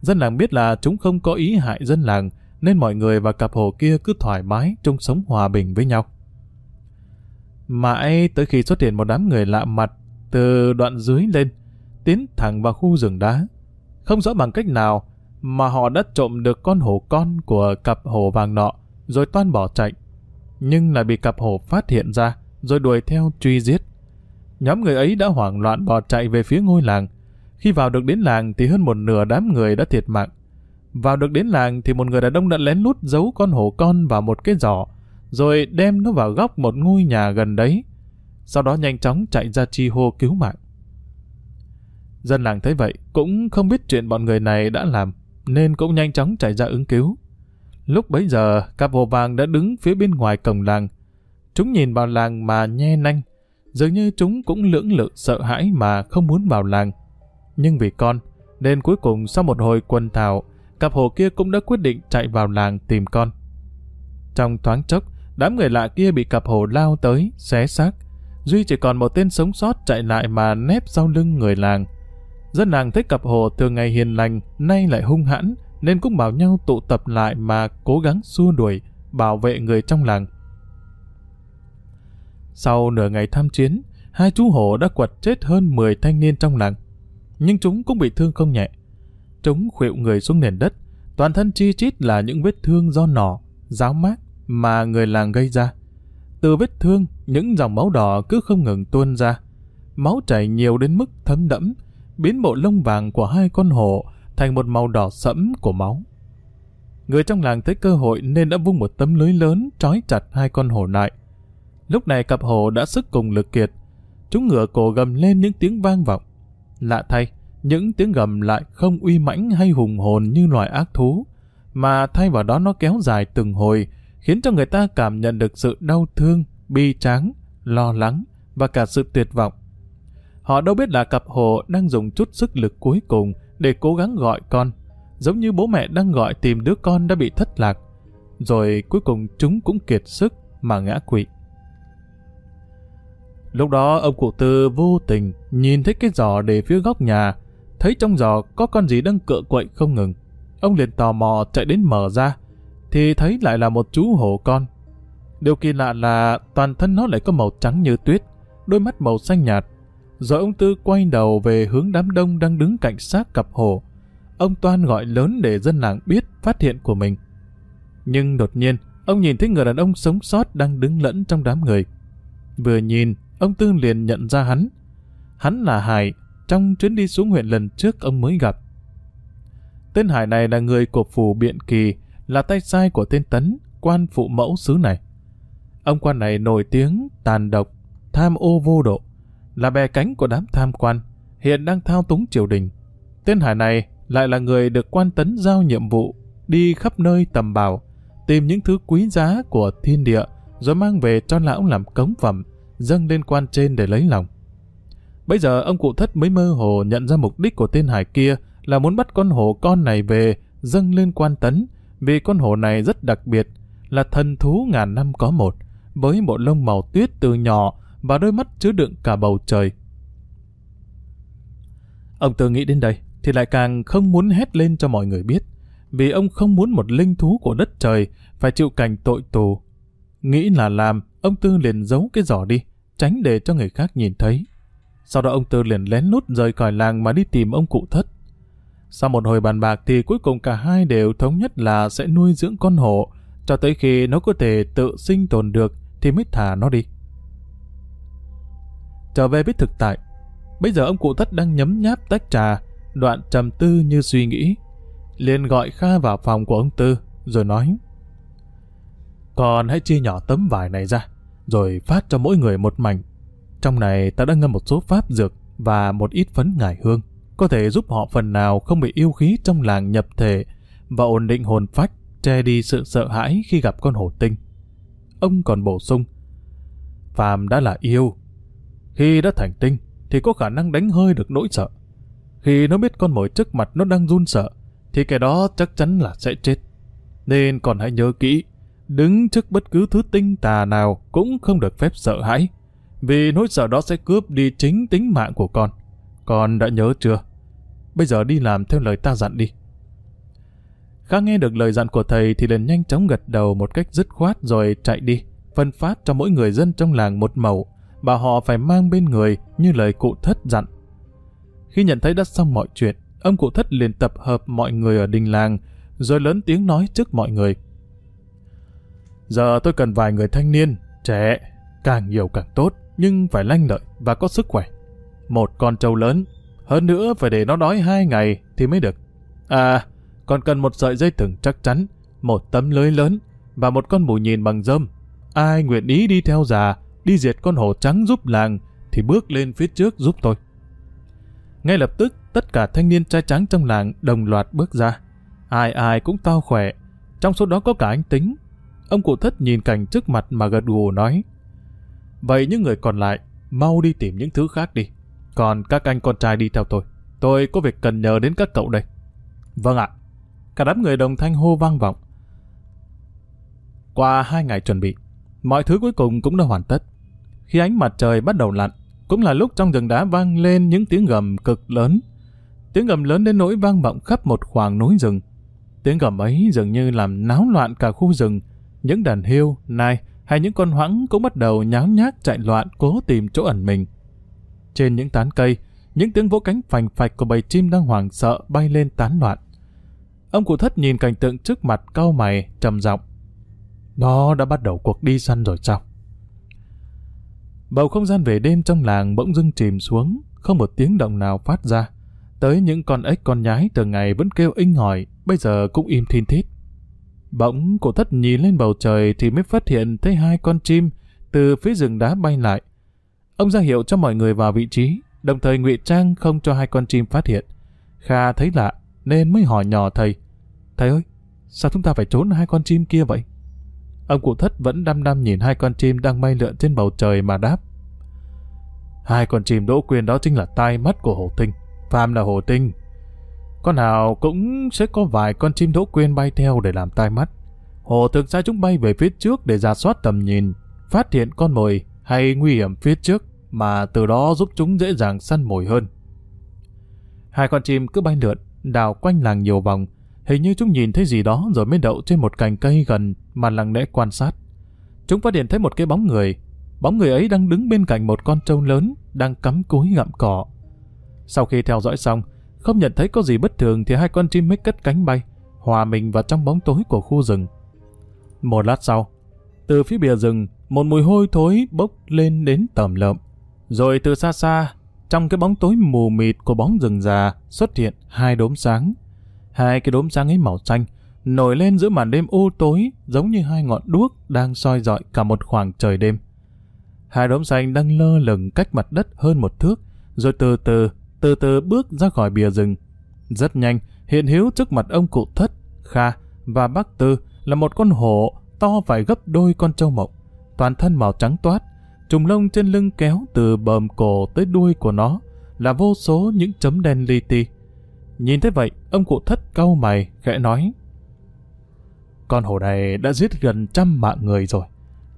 Dân làng biết là chúng không có ý hại dân làng, nên mọi người và cặp hồ kia cứ thoải mái chung sống hòa bình với nhau. Mãi tới khi xuất hiện một đám người lạ mặt từ đoạn dưới lên, tiến thẳng vào khu rừng đá. Không rõ bằng cách nào mà họ đã trộm được con hổ con của cặp hổ vàng nọ, rồi toan bỏ chạy. Nhưng lại bị cặp hổ phát hiện ra, rồi đuổi theo truy giết. Nhóm người ấy đã hoảng loạn bỏ chạy về phía ngôi làng. Khi vào được đến làng thì hơn một nửa đám người đã thiệt mạng. Vào được đến làng thì một người đàn ông đã lén lút giấu con hổ con vào một cái giỏ, rồi đem nó vào góc một ngôi nhà gần đấy. Sau đó nhanh chóng chạy ra chi hô cứu mạng. Dân làng thấy vậy cũng không biết chuyện bọn người này đã làm, nên cũng nhanh chóng chạy ra ứng cứu. Lúc bấy giờ, cặp hồ vàng đã đứng phía bên ngoài cổng làng. Chúng nhìn vào làng mà nhe nanh, dường như chúng cũng lưỡng lự sợ hãi mà không muốn vào làng. Nhưng vì con, nên cuối cùng sau một hồi quần thảo, cặp hồ kia cũng đã quyết định chạy vào làng tìm con. Trong thoáng chốc, đám người lạ kia bị cặp hồ lao tới, xé xác. Duy chỉ còn một tên sống sót chạy lại mà nép sau lưng người làng. Dân làng thấy cặp hồ thường ngày hiền lành, nay lại hung hãn, nên cũng bảo nhau tụ tập lại mà cố gắng xua đuổi, bảo vệ người trong làng. Sau nửa ngày tham chiến, hai chú hổ đã quật chết hơn 10 thanh niên trong làng. Nhưng chúng cũng bị thương không nhẹ. Chúng khuỵu người xuống nền đất, toàn thân chi chít là những vết thương do nỏ, giáo mát mà người làng gây ra. Từ vết thương, những dòng máu đỏ cứ không ngừng tuôn ra. Máu chảy nhiều đến mức thấm đẫm, biến bộ lông vàng của hai con hổ thành một màu đỏ sẫm của máu. Người trong làng thấy cơ hội nên đã vung một tấm lưới lớn trói chặt hai con hổ lại. Lúc này cặp hổ đã sức cùng lực kiệt. Chúng ngửa cổ gầm lên những tiếng vang vọng. Lạ thay, những tiếng gầm lại không uy mãnh hay hùng hồn như loài ác thú, mà thay vào đó nó kéo dài từng hồi, khiến cho người ta cảm nhận được sự đau thương, bi tráng, lo lắng và cả sự tuyệt vọng. Họ đâu biết là cặp hồ đang dùng chút sức lực cuối cùng để cố gắng gọi con, giống như bố mẹ đang gọi tìm đứa con đã bị thất lạc. Rồi cuối cùng chúng cũng kiệt sức mà ngã quỵ. Lúc đó ông cụ tư vô tình nhìn thấy cái giò để phía góc nhà, thấy trong giò có con gì đang cựa quậy không ngừng. Ông liền tò mò chạy đến mở ra, thì thấy lại là một chú hổ con. Điều kỳ lạ là toàn thân nó lại có màu trắng như tuyết, đôi mắt màu xanh nhạt. Rồi ông Tư quay đầu về hướng đám đông đang đứng cạnh xác cặp hổ. Ông Toan gọi lớn để dân làng biết phát hiện của mình. Nhưng đột nhiên, ông nhìn thấy người đàn ông sống sót đang đứng lẫn trong đám người. Vừa nhìn, ông Tư liền nhận ra hắn. Hắn là Hải, trong chuyến đi xuống huyện lần trước ông mới gặp. Tên Hải này là người của phủ Biện Kỳ, là tay sai của tên Tấn, quan phụ mẫu xứ này. Ông quan này nổi tiếng, tàn độc, tham ô vô độ, là bè cánh của đám tham quan, hiện đang thao túng triều đình. Tên Hải này lại là người được quan tấn giao nhiệm vụ, đi khắp nơi tầm bảo, tìm những thứ quý giá của thiên địa, rồi mang về cho lão làm cống phẩm, dâng lên quan trên để lấy lòng. Bây giờ ông cụ thất mới mơ hồ nhận ra mục đích của tên Hải kia là muốn bắt con hổ con này về, dâng lên quan tấn, vì con hổ này rất đặc biệt, là thần thú ngàn năm có một, với bộ lông màu tuyết từ nhỏ và đôi mắt chứa đựng cả bầu trời. Ông tự nghĩ đến đây, thì lại càng không muốn hét lên cho mọi người biết, vì ông không muốn một linh thú của đất trời phải chịu cảnh tội tù. Nghĩ là làm, ông Tư liền giấu cái giỏ đi, tránh để cho người khác nhìn thấy. Sau đó ông Tư liền lén lút rời khỏi làng mà đi tìm ông cụ thất. Sau một hồi bàn bạc thì cuối cùng cả hai đều thống nhất là sẽ nuôi dưỡng con hổ, cho tới khi nó có thể tự sinh tồn được thì mới thả nó đi. Trở về với thực tại, bây giờ ông cụ thất đang nhấm nháp tách trà, đoạn trầm tư như suy nghĩ. liền gọi Kha vào phòng của ông Tư, rồi nói Còn hãy chia nhỏ tấm vải này ra, rồi phát cho mỗi người một mảnh. Trong này ta đã ngâm một số pháp dược và một ít phấn ngải hương, có thể giúp họ phần nào không bị yêu khí trong làng nhập thể và ổn định hồn phách, che đi sự sợ hãi khi gặp con hổ tinh. Ông còn bổ sung, Phàm đã là yêu, khi đã thành tinh thì có khả năng đánh hơi được nỗi sợ. Khi nó biết con mồi trước mặt nó đang run sợ, thì kẻ đó chắc chắn là sẽ chết. Nên còn hãy nhớ kỹ, đứng trước bất cứ thứ tinh tà nào cũng không được phép sợ hãi, vì nỗi sợ đó sẽ cướp đi chính tính mạng của con. Con đã nhớ chưa? Bây giờ đi làm theo lời ta dặn đi. Khá nghe được lời dặn của thầy thì liền nhanh chóng gật đầu một cách dứt khoát rồi chạy đi, phân phát cho mỗi người dân trong làng một màu bà họ phải mang bên người như lời cụ thất dặn. Khi nhận thấy đã xong mọi chuyện, ông cụ thất liền tập hợp mọi người ở đình làng, rồi lớn tiếng nói trước mọi người. Giờ tôi cần vài người thanh niên, trẻ, càng nhiều càng tốt, nhưng phải lanh lợi và có sức khỏe. Một con trâu lớn, hơn nữa phải để nó đói hai ngày thì mới được. À, còn cần một sợi dây thừng chắc chắn, một tấm lưới lớn và một con bù nhìn bằng dơm. Ai nguyện ý đi theo già, đi diệt con hổ trắng giúp làng thì bước lên phía trước giúp tôi. Ngay lập tức, tất cả thanh niên trai trắng trong làng đồng loạt bước ra. Ai ai cũng to khỏe, trong số đó có cả anh Tính. Ông cụ thất nhìn cảnh trước mặt mà gật gù nói. Vậy những người còn lại, mau đi tìm những thứ khác đi. Còn các anh con trai đi theo tôi. Tôi có việc cần nhờ đến các cậu đây. Vâng ạ. Cả đám người đồng thanh hô vang vọng. Qua hai ngày chuẩn bị, mọi thứ cuối cùng cũng đã hoàn tất. Khi ánh mặt trời bắt đầu lặn, cũng là lúc trong rừng đá vang lên những tiếng gầm cực lớn. Tiếng gầm lớn đến nỗi vang vọng khắp một khoảng núi rừng. Tiếng gầm ấy dường như làm náo loạn cả khu rừng. Những đàn hươu, nai hay những con hoãng cũng bắt đầu nháo nhác chạy loạn cố tìm chỗ ẩn mình. Trên những tán cây, những tiếng vỗ cánh phành phạch của bầy chim đang hoảng sợ bay lên tán loạn. Ông cụ thất nhìn cảnh tượng trước mặt cau mày, trầm giọng. Nó đã bắt đầu cuộc đi săn rồi sao? Bầu không gian về đêm trong làng bỗng dưng chìm xuống, không một tiếng động nào phát ra. Tới những con ếch con nhái từ ngày vẫn kêu inh hỏi, bây giờ cũng im thiên thít. Bỗng cổ thất nhìn lên bầu trời thì mới phát hiện thấy hai con chim từ phía rừng đá bay lại. Ông ra hiệu cho mọi người vào vị trí, đồng thời ngụy trang không cho hai con chim phát hiện. Kha thấy lạ nên mới hỏi nhỏ thầy. Thầy ơi, sao chúng ta phải trốn hai con chim kia vậy? Ông cụ thất vẫn đăm đăm nhìn hai con chim đang bay lượn trên bầu trời mà đáp. Hai con chim đỗ quyền đó chính là tai mắt của hồ tinh. Phàm là hồ tinh. Con nào cũng sẽ có vài con chim đỗ quyền bay theo để làm tai mắt. Hồ thực sai chúng bay về phía trước để ra soát tầm nhìn, phát hiện con mồi hay nguy hiểm phía trước mà từ đó giúp chúng dễ dàng săn mồi hơn. Hai con chim cứ bay lượn, đào quanh làng nhiều vòng, hình như chúng nhìn thấy gì đó rồi mới đậu trên một cành cây gần mà lặng lẽ quan sát. Chúng phát hiện thấy một cái bóng người, bóng người ấy đang đứng bên cạnh một con trâu lớn đang cắm cúi gặm cỏ. Sau khi theo dõi xong, không nhận thấy có gì bất thường thì hai con chim mới cất cánh bay, hòa mình vào trong bóng tối của khu rừng. Một lát sau, từ phía bìa rừng, một mùi hôi thối bốc lên đến tầm lợm. Rồi từ xa xa, trong cái bóng tối mù mịt của bóng rừng già xuất hiện hai đốm sáng. Hai cái đốm sáng ấy màu xanh, nổi lên giữa màn đêm u tối giống như hai ngọn đuốc đang soi dọi cả một khoảng trời đêm. Hai đốm xanh đang lơ lửng cách mặt đất hơn một thước, rồi từ từ, từ từ bước ra khỏi bìa rừng. Rất nhanh, hiện hữu trước mặt ông cụ thất, Kha và bác Tư là một con hổ to phải gấp đôi con trâu mộng, toàn thân màu trắng toát, trùng lông trên lưng kéo từ bờm cổ tới đuôi của nó là vô số những chấm đen li ti. Nhìn thấy vậy, ông cụ thất cau mày, khẽ nói. Con hổ này đã giết gần trăm mạng người rồi.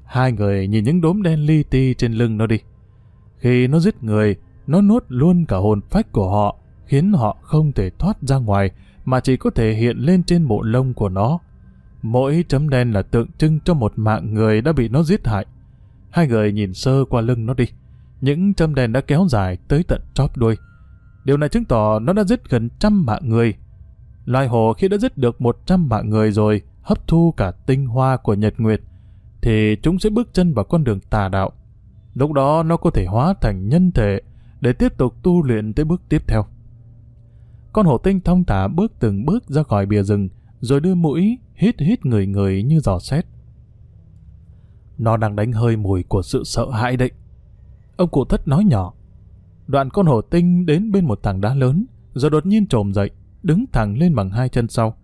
Hai người nhìn những đốm đen li ti trên lưng nó đi. Khi nó giết người, nó nuốt luôn cả hồn phách của họ, khiến họ không thể thoát ra ngoài, mà chỉ có thể hiện lên trên bộ lông của nó. Mỗi chấm đen là tượng trưng cho một mạng người đã bị nó giết hại. Hai người nhìn sơ qua lưng nó đi. Những chấm đen đã kéo dài tới tận chóp đuôi. Điều này chứng tỏ nó đã giết gần trăm mạng người. Loài hồ khi đã giết được một trăm mạng người rồi, hấp thu cả tinh hoa của nhật nguyệt, thì chúng sẽ bước chân vào con đường tà đạo. Lúc đó nó có thể hóa thành nhân thể để tiếp tục tu luyện tới bước tiếp theo. Con hổ tinh thong thả bước từng bước ra khỏi bìa rừng, rồi đưa mũi hít hít người người như giò xét. Nó đang đánh hơi mùi của sự sợ hãi đấy. Ông cụ thất nói nhỏ. Đoạn con hổ tinh đến bên một tảng đá lớn, rồi đột nhiên trồm dậy, đứng thẳng lên bằng hai chân sau.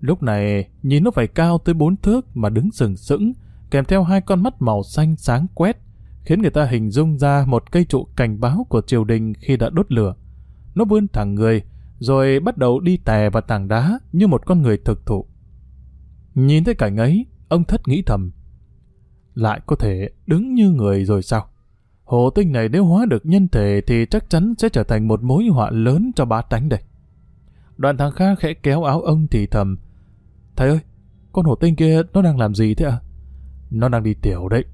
Lúc này, nhìn nó phải cao tới bốn thước mà đứng sừng sững, kèm theo hai con mắt màu xanh sáng quét, khiến người ta hình dung ra một cây trụ cảnh báo của triều đình khi đã đốt lửa. Nó vươn thẳng người, rồi bắt đầu đi tè vào tảng đá như một con người thực thụ. Nhìn thấy cảnh ấy, ông thất nghĩ thầm. Lại có thể đứng như người rồi sao? Hồ tinh này nếu hóa được nhân thể thì chắc chắn sẽ trở thành một mối họa lớn cho bá tánh đây. Đoạn thằng Kha khẽ kéo áo ông thì thầm. Thầy ơi, con hổ tinh kia nó đang làm gì thế ạ? Nó đang đi tiểu đấy.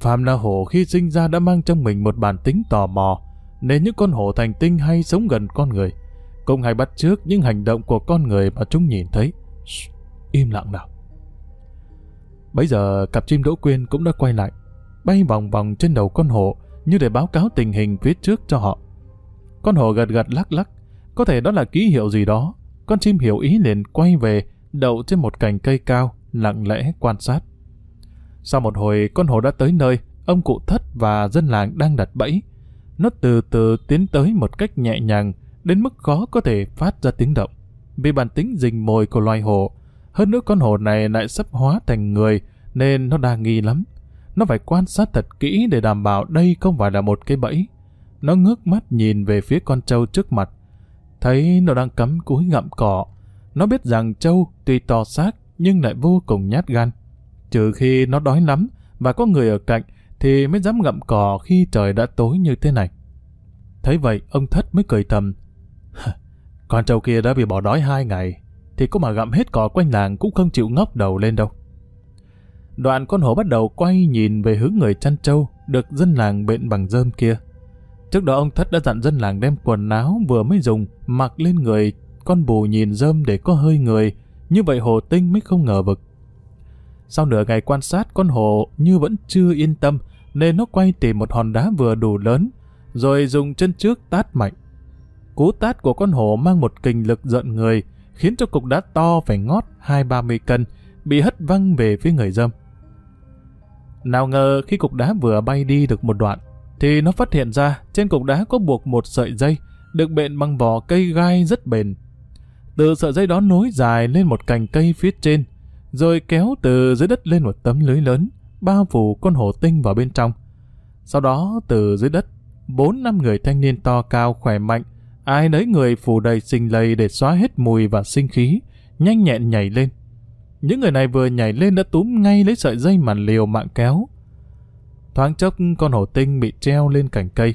Phạm là hổ khi sinh ra đã mang trong mình một bản tính tò mò, nên những con hổ thành tinh hay sống gần con người, cũng hay bắt trước những hành động của con người mà chúng nhìn thấy. Shh, im lặng nào. Bây giờ cặp chim đỗ quyên cũng đã quay lại, bay vòng vòng trên đầu con hổ như để báo cáo tình hình phía trước cho họ. Con hổ gật gật lắc lắc, có thể đó là ký hiệu gì đó. Con chim hiểu ý liền quay về, đậu trên một cành cây cao, lặng lẽ quan sát. Sau một hồi, con hổ đã tới nơi, ông cụ thất và dân làng đang đặt bẫy. Nó từ từ tiến tới một cách nhẹ nhàng, đến mức khó có thể phát ra tiếng động. Vì bản tính rình mồi của loài hổ, hơn nữa con hổ này lại sắp hóa thành người, nên nó đa nghi lắm. Nó phải quan sát thật kỹ để đảm bảo đây không phải là một cái bẫy. Nó ngước mắt nhìn về phía con trâu trước mặt. Thấy nó đang cắm cúi ngậm cỏ. Nó biết rằng trâu tuy to xác nhưng lại vô cùng nhát gan. Trừ khi nó đói lắm và có người ở cạnh thì mới dám ngậm cỏ khi trời đã tối như thế này. Thấy vậy, ông thất mới cười thầm. Con trâu kia đã bị bỏ đói hai ngày, thì có mà gặm hết cỏ quanh làng cũng không chịu ngóc đầu lên đâu. Đoạn con hổ bắt đầu quay nhìn về hướng người chăn trâu được dân làng bệnh bằng dơm kia. Trước đó ông Thất đã dặn dân làng đem quần áo vừa mới dùng mặc lên người con bù nhìn dơm để có hơi người, như vậy hồ tinh mới không ngờ vực. Sau nửa ngày quan sát con hổ như vẫn chưa yên tâm nên nó quay tìm một hòn đá vừa đủ lớn rồi dùng chân trước tát mạnh. Cú tát của con hổ mang một kình lực giận người khiến cho cục đá to phải ngót hai ba mươi cân bị hất văng về phía người dâm. Nào ngờ khi cục đá vừa bay đi được một đoạn, thì nó phát hiện ra trên cục đá có buộc một sợi dây được bện bằng vỏ cây gai rất bền. Từ sợi dây đó nối dài lên một cành cây phía trên, rồi kéo từ dưới đất lên một tấm lưới lớn, bao phủ con hổ tinh vào bên trong. Sau đó từ dưới đất, bốn năm người thanh niên to cao khỏe mạnh, ai nấy người phủ đầy sinh lầy để xóa hết mùi và sinh khí, nhanh nhẹn nhảy lên. Những người này vừa nhảy lên đã túm ngay lấy sợi dây mà liều mạng kéo. Thoáng chốc con hổ tinh bị treo lên cành cây.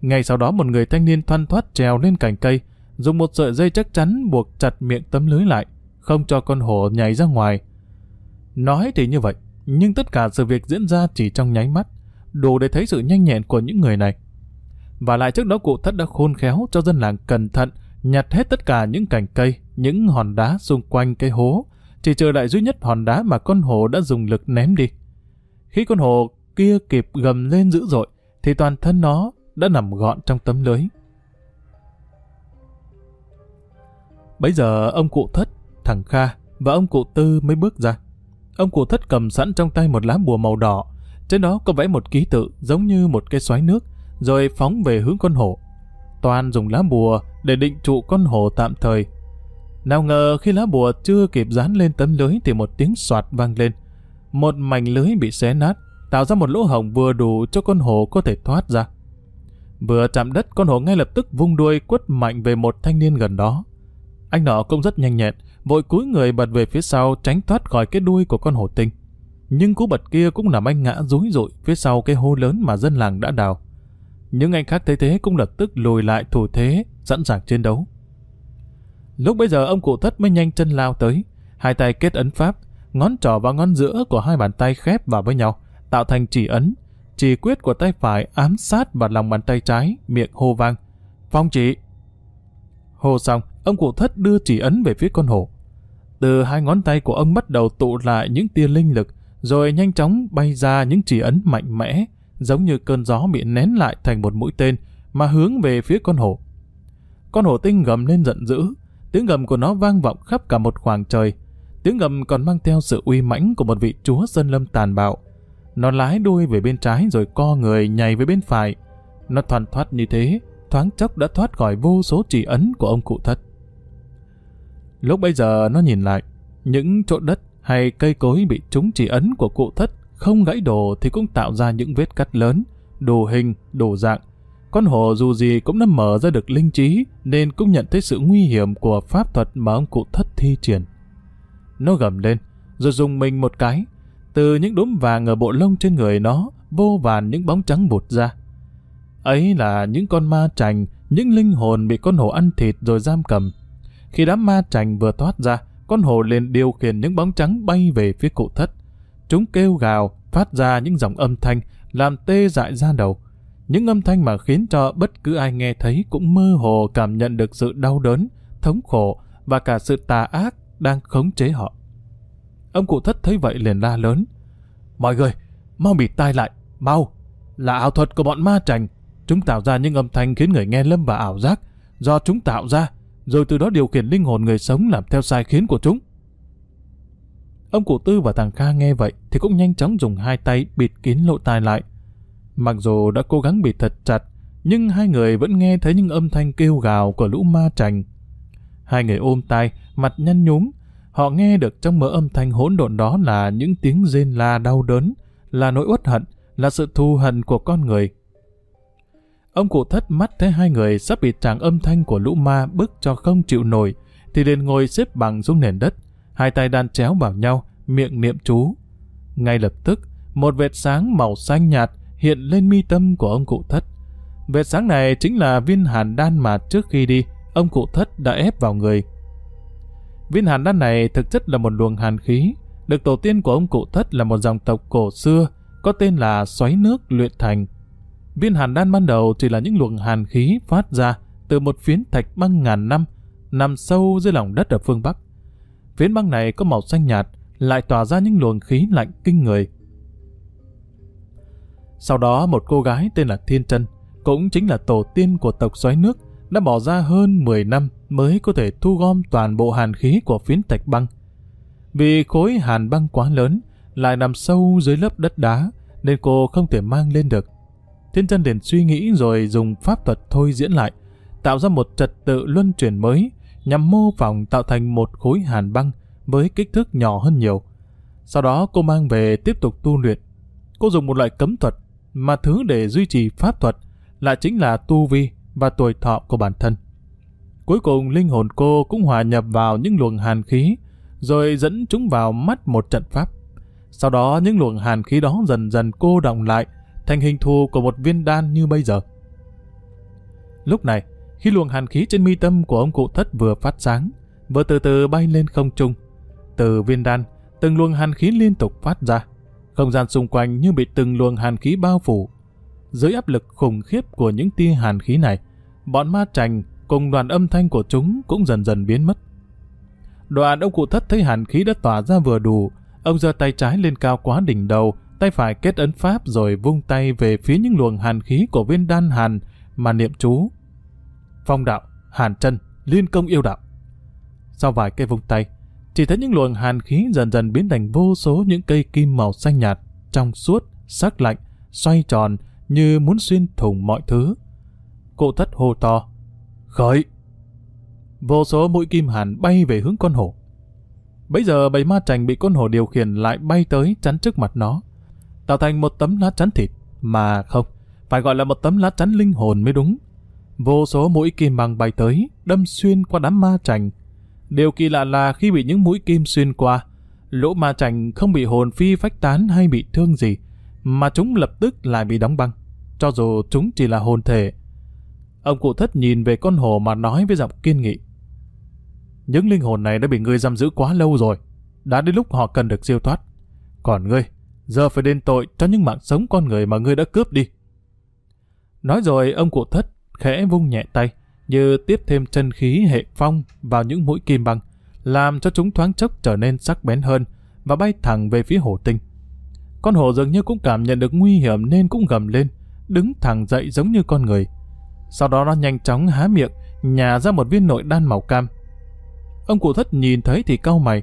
Ngay sau đó một người thanh niên thoăn thoát trèo lên cành cây, dùng một sợi dây chắc chắn buộc chặt miệng tấm lưới lại, không cho con hổ nhảy ra ngoài. Nói thì như vậy, nhưng tất cả sự việc diễn ra chỉ trong nháy mắt, đủ để thấy sự nhanh nhẹn của những người này. Và lại trước đó cụ thất đã khôn khéo cho dân làng cẩn thận, nhặt hết tất cả những cành cây, những hòn đá xung quanh cái hố, chỉ chờ lại duy nhất hòn đá mà con hổ đã dùng lực ném đi. Khi con hổ kia kịp gầm lên dữ dội, thì toàn thân nó đã nằm gọn trong tấm lưới. Bây giờ ông cụ thất, thằng Kha và ông cụ tư mới bước ra. Ông cụ thất cầm sẵn trong tay một lá bùa màu đỏ, trên đó có vẽ một ký tự giống như một cái xoáy nước, rồi phóng về hướng con hổ. Toàn dùng lá bùa để định trụ con hổ tạm thời. Nào ngờ khi lá bùa chưa kịp dán lên tấm lưới thì một tiếng soạt vang lên. Một mảnh lưới bị xé nát, tạo ra một lỗ hổng vừa đủ cho con hổ có thể thoát ra. Vừa chạm đất, con hổ ngay lập tức vung đuôi quất mạnh về một thanh niên gần đó. Anh nọ cũng rất nhanh nhẹn, vội cúi người bật về phía sau tránh thoát khỏi cái đuôi của con hổ tinh. Nhưng cú bật kia cũng làm anh ngã rúi rụi phía sau cái hố lớn mà dân làng đã đào. Những anh khác thấy thế cũng lập tức lùi lại thủ thế, sẵn sàng chiến đấu. Lúc bây giờ ông cụ thất mới nhanh chân lao tới, hai tay kết ấn pháp, ngón trỏ và ngón giữa của hai bàn tay khép vào với nhau, tạo thành chỉ ấn. Chỉ quyết của tay phải ám sát vào lòng bàn tay trái, miệng hô vang. Phong chỉ! Hô xong, ông cụ thất đưa chỉ ấn về phía con hổ. Từ hai ngón tay của ông bắt đầu tụ lại những tia linh lực, rồi nhanh chóng bay ra những chỉ ấn mạnh mẽ, giống như cơn gió bị nén lại thành một mũi tên, mà hướng về phía con hổ. Con hổ tinh gầm lên giận dữ, tiếng gầm của nó vang vọng khắp cả một khoảng trời. Tiếng gầm còn mang theo sự uy mãnh của một vị chúa sơn lâm tàn bạo. Nó lái đuôi về bên trái rồi co người nhảy về bên phải. Nó thoăn thoát như thế, thoáng chốc đã thoát khỏi vô số chỉ ấn của ông cụ thất. Lúc bây giờ nó nhìn lại, những chỗ đất hay cây cối bị trúng chỉ ấn của cụ thất không gãy đổ thì cũng tạo ra những vết cắt lớn, đồ hình, đồ dạng. Con hổ dù gì cũng đã mở ra được linh trí nên cũng nhận thấy sự nguy hiểm của pháp thuật mà ông cụ thất thi triển. Nó gầm lên, rồi dùng mình một cái. Từ những đốm vàng ở bộ lông trên người nó, vô vàn những bóng trắng bụt ra. Ấy là những con ma trành, những linh hồn bị con hổ ăn thịt rồi giam cầm. Khi đám ma trành vừa thoát ra, con hổ liền điều khiển những bóng trắng bay về phía cụ thất. Chúng kêu gào, phát ra những dòng âm thanh, làm tê dại ra đầu. Những âm thanh mà khiến cho bất cứ ai nghe thấy cũng mơ hồ cảm nhận được sự đau đớn, thống khổ và cả sự tà ác đang khống chế họ. Ông cụ thất thấy vậy liền la lớn. Mọi người, mau bịt tai lại, mau. Là ảo thuật của bọn ma trành. Chúng tạo ra những âm thanh khiến người nghe lâm vào ảo giác, do chúng tạo ra, rồi từ đó điều khiển linh hồn người sống làm theo sai khiến của chúng. Ông cụ tư và thằng Kha nghe vậy thì cũng nhanh chóng dùng hai tay bịt kín lỗ tai lại. Mặc dù đã cố gắng bịt thật chặt, nhưng hai người vẫn nghe thấy những âm thanh kêu gào của lũ ma trành. Hai người ôm tai, mặt nhăn nhúm, họ nghe được trong mớ âm thanh hỗn độn đó là những tiếng rên la đau đớn, là nỗi uất hận, là sự thù hận của con người. Ông cụ thất mắt thấy hai người sắp bị tràng âm thanh của lũ ma bức cho không chịu nổi, thì liền ngồi xếp bằng xuống nền đất, hai tay đan chéo vào nhau, miệng niệm chú. Ngay lập tức, một vệt sáng màu xanh nhạt hiện lên mi tâm của ông cụ thất. Vệt sáng này chính là viên hàn đan mà trước khi đi, ông cụ thất đã ép vào người. Viên hàn đan này thực chất là một luồng hàn khí, được tổ tiên của ông cụ thất là một dòng tộc cổ xưa, có tên là xoáy nước luyện thành. Viên hàn đan ban đầu chỉ là những luồng hàn khí phát ra từ một phiến thạch băng ngàn năm, nằm sâu dưới lòng đất ở phương Bắc. Phiến băng này có màu xanh nhạt, lại tỏa ra những luồng khí lạnh kinh người. Sau đó một cô gái tên là Thiên Trân, cũng chính là tổ tiên của tộc xoáy nước, đã bỏ ra hơn 10 năm mới có thể thu gom toàn bộ hàn khí của phiến thạch băng. Vì khối hàn băng quá lớn, lại nằm sâu dưới lớp đất đá, nên cô không thể mang lên được. Thiên Trân liền suy nghĩ rồi dùng pháp thuật thôi diễn lại, tạo ra một trật tự luân chuyển mới, nhằm mô phỏng tạo thành một khối hàn băng với kích thước nhỏ hơn nhiều. Sau đó cô mang về tiếp tục tu luyện. Cô dùng một loại cấm thuật, mà thứ để duy trì pháp thuật lại chính là tu vi và tuổi thọ của bản thân. Cuối cùng linh hồn cô cũng hòa nhập vào những luồng hàn khí, rồi dẫn chúng vào mắt một trận pháp. Sau đó những luồng hàn khí đó dần dần cô động lại thành hình thù của một viên đan như bây giờ. Lúc này, khi luồng hàn khí trên mi tâm của ông cụ thất vừa phát sáng, vừa từ từ bay lên không trung, từ viên đan, từng luồng hàn khí liên tục phát ra. Không gian xung quanh như bị từng luồng hàn khí bao phủ. Dưới áp lực khủng khiếp của những tia hàn khí này, bọn ma trành cùng đoàn âm thanh của chúng cũng dần dần biến mất. Đoàn ông cụ thất thấy hàn khí đã tỏa ra vừa đủ, ông giơ tay trái lên cao quá đỉnh đầu, tay phải kết ấn pháp rồi vung tay về phía những luồng hàn khí của viên đan hàn mà niệm chú. Phong đạo, hàn chân, liên công yêu đạo. Sau vài cây vung tay, chỉ thấy những luồng hàn khí dần dần biến thành vô số những cây kim màu xanh nhạt, trong suốt, sắc lạnh, xoay tròn như muốn xuyên thủng mọi thứ. Cụ thất hô to, khởi! Vô số mũi kim hàn bay về hướng con hổ. Bây giờ bầy ma trành bị con hổ điều khiển lại bay tới chắn trước mặt nó, tạo thành một tấm lá chắn thịt, mà không, phải gọi là một tấm lá chắn linh hồn mới đúng. Vô số mũi kim bằng bay tới, đâm xuyên qua đám ma trành, Điều kỳ lạ là khi bị những mũi kim xuyên qua, lỗ ma chành không bị hồn phi phách tán hay bị thương gì, mà chúng lập tức lại bị đóng băng, cho dù chúng chỉ là hồn thể. Ông cụ thất nhìn về con hồ mà nói với giọng kiên nghị. Những linh hồn này đã bị ngươi giam giữ quá lâu rồi, đã đến lúc họ cần được siêu thoát. Còn ngươi, giờ phải đền tội cho những mạng sống con người mà ngươi đã cướp đi. Nói rồi ông cụ thất khẽ vung nhẹ tay, như tiếp thêm chân khí hệ phong vào những mũi kim băng, làm cho chúng thoáng chốc trở nên sắc bén hơn và bay thẳng về phía hồ tinh. Con hổ dường như cũng cảm nhận được nguy hiểm nên cũng gầm lên, đứng thẳng dậy giống như con người. Sau đó nó nhanh chóng há miệng, nhả ra một viên nội đan màu cam. Ông cụ thất nhìn thấy thì cau mày.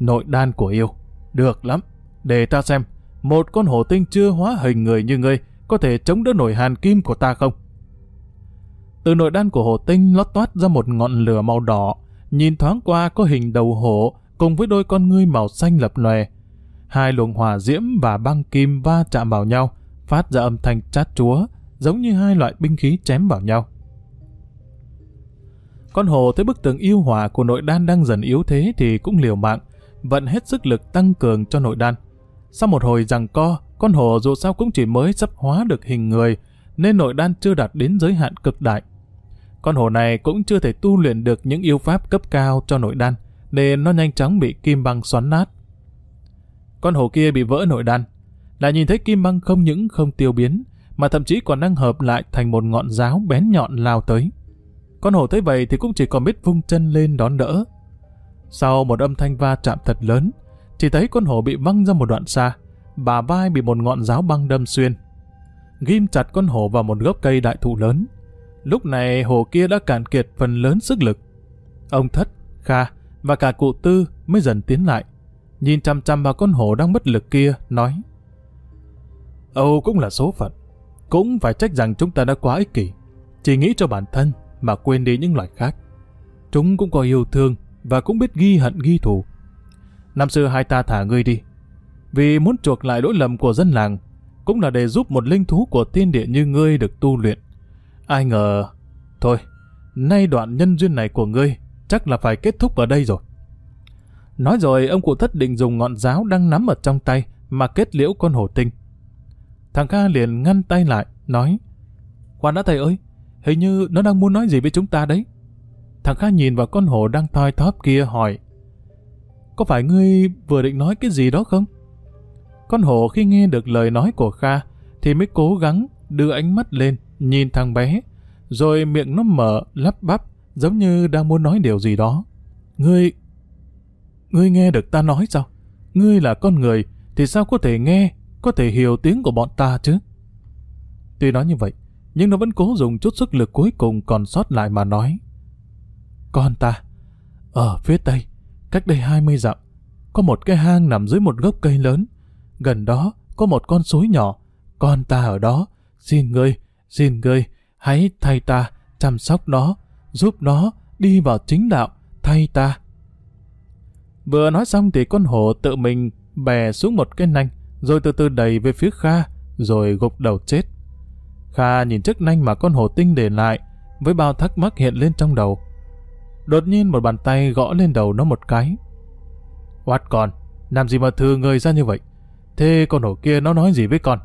Nội đan của yêu, được lắm, để ta xem, một con hổ tinh chưa hóa hình người như ngươi có thể chống đỡ nổi hàn kim của ta không? Từ nội đan của hồ tinh lót toát ra một ngọn lửa màu đỏ, nhìn thoáng qua có hình đầu hổ cùng với đôi con ngươi màu xanh lập lòe. Hai luồng hỏa diễm và băng kim va chạm vào nhau, phát ra âm thanh chát chúa, giống như hai loại binh khí chém vào nhau. Con hồ thấy bức tường yêu hỏa của nội đan đang dần yếu thế thì cũng liều mạng, vận hết sức lực tăng cường cho nội đan. Sau một hồi rằng co, con hồ dù sao cũng chỉ mới sắp hóa được hình người, nên nội đan chưa đạt đến giới hạn cực đại. Con hổ này cũng chưa thể tu luyện được những yêu pháp cấp cao cho nội đan, nên nó nhanh chóng bị kim băng xoắn nát. Con hổ kia bị vỡ nội đan, lại nhìn thấy kim băng không những không tiêu biến, mà thậm chí còn đang hợp lại thành một ngọn giáo bén nhọn lao tới. Con hổ thấy vậy thì cũng chỉ còn biết vung chân lên đón đỡ. Sau một âm thanh va chạm thật lớn, chỉ thấy con hổ bị văng ra một đoạn xa, bà vai bị một ngọn giáo băng đâm xuyên. Ghim chặt con hổ vào một gốc cây đại thụ lớn, Lúc này hồ kia đã cạn kiệt phần lớn sức lực. Ông Thất, Kha và cả cụ Tư mới dần tiến lại. Nhìn chăm chăm vào con hổ đang bất lực kia, nói Âu cũng là số phận. Cũng phải trách rằng chúng ta đã quá ích kỷ. Chỉ nghĩ cho bản thân mà quên đi những loài khác. Chúng cũng có yêu thương và cũng biết ghi hận ghi thù. Năm xưa hai ta thả ngươi đi. Vì muốn chuộc lại lỗi lầm của dân làng, cũng là để giúp một linh thú của thiên địa như ngươi được tu luyện. Ai ngờ... Thôi, nay đoạn nhân duyên này của ngươi chắc là phải kết thúc ở đây rồi. Nói rồi ông cụ thất định dùng ngọn giáo đang nắm ở trong tay mà kết liễu con hổ tinh. Thằng Kha liền ngăn tay lại, nói Khoan đã thầy ơi, hình như nó đang muốn nói gì với chúng ta đấy. Thằng Kha nhìn vào con hổ đang thoi thóp kia hỏi Có phải ngươi vừa định nói cái gì đó không? Con hổ khi nghe được lời nói của Kha thì mới cố gắng đưa ánh mắt lên nhìn thằng bé, rồi miệng nó mở, lắp bắp, giống như đang muốn nói điều gì đó. Ngươi... Ngươi nghe được ta nói sao? Ngươi là con người, thì sao có thể nghe, có thể hiểu tiếng của bọn ta chứ? Tuy nói như vậy, nhưng nó vẫn cố dùng chút sức lực cuối cùng còn sót lại mà nói. Con ta, ở phía tây, cách đây 20 dặm, có một cái hang nằm dưới một gốc cây lớn. Gần đó có một con suối nhỏ, con ta ở đó, xin ngươi, Xin ngươi, hãy thay ta, chăm sóc nó, giúp nó đi vào chính đạo, thay ta. Vừa nói xong thì con hổ tự mình bè xuống một cái nanh, rồi từ từ đẩy về phía Kha, rồi gục đầu chết. Kha nhìn chiếc nanh mà con hổ tinh để lại, với bao thắc mắc hiện lên trong đầu. Đột nhiên một bàn tay gõ lên đầu nó một cái. Oát con, làm gì mà thừa người ra như vậy? Thế con hổ kia nó nói gì với con?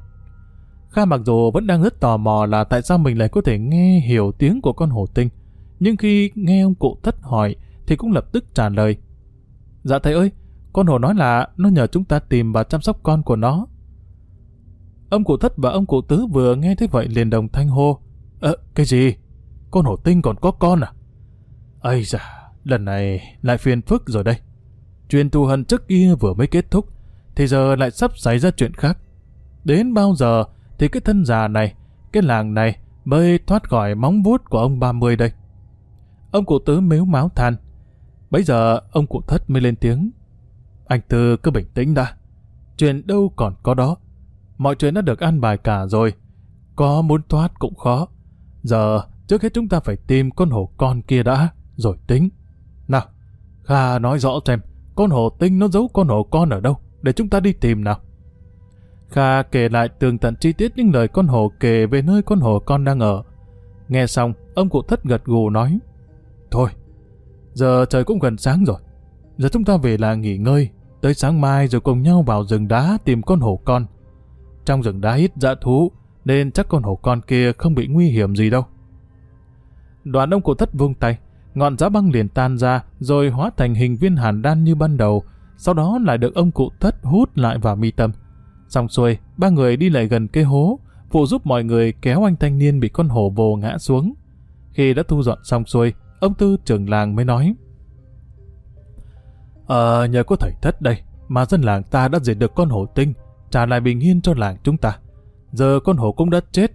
Kha mặc dù vẫn đang rất tò mò là tại sao mình lại có thể nghe hiểu tiếng của con hổ tinh, nhưng khi nghe ông cụ thất hỏi thì cũng lập tức trả lời. Dạ thầy ơi, con hổ nói là nó nhờ chúng ta tìm và chăm sóc con của nó. Ông cụ thất và ông cụ tứ vừa nghe thế vậy liền đồng thanh hô. Ờ, cái gì? Con hổ tinh còn có con à? Ây da, lần này lại phiền phức rồi đây. Chuyện thù hận trước kia vừa mới kết thúc, thì giờ lại sắp xảy ra chuyện khác. Đến bao giờ thì cái thân già này, cái làng này mới thoát khỏi móng vuốt của ông ba mươi đây. Ông cụ tứ mếu máu than. Bây giờ ông cụ thất mới lên tiếng. Anh Tư cứ bình tĩnh đã. Chuyện đâu còn có đó. Mọi chuyện đã được an bài cả rồi. Có muốn thoát cũng khó. Giờ, trước hết chúng ta phải tìm con hổ con kia đã, rồi tính. Nào, Kha nói rõ xem, con hổ tinh nó giấu con hổ con ở đâu, để chúng ta đi tìm nào. Kha kể lại tường tận chi tiết những lời con hổ kể về nơi con hổ con đang ở. Nghe xong, ông cụ thất gật gù nói, Thôi, giờ trời cũng gần sáng rồi. Giờ chúng ta về là nghỉ ngơi, tới sáng mai rồi cùng nhau vào rừng đá tìm con hổ con. Trong rừng đá ít dã thú, nên chắc con hổ con kia không bị nguy hiểm gì đâu. Đoàn ông cụ thất vung tay, ngọn giá băng liền tan ra, rồi hóa thành hình viên hàn đan như ban đầu, sau đó lại được ông cụ thất hút lại vào mi tâm. Xong xuôi, ba người đi lại gần cây hố, phụ giúp mọi người kéo anh thanh niên bị con hổ vồ ngã xuống. Khi đã thu dọn xong xuôi, ông Tư trưởng làng mới nói. Ờ, nhờ có thầy thất đây, mà dân làng ta đã diệt được con hổ tinh, trả lại bình yên cho làng chúng ta. Giờ con hổ cũng đã chết.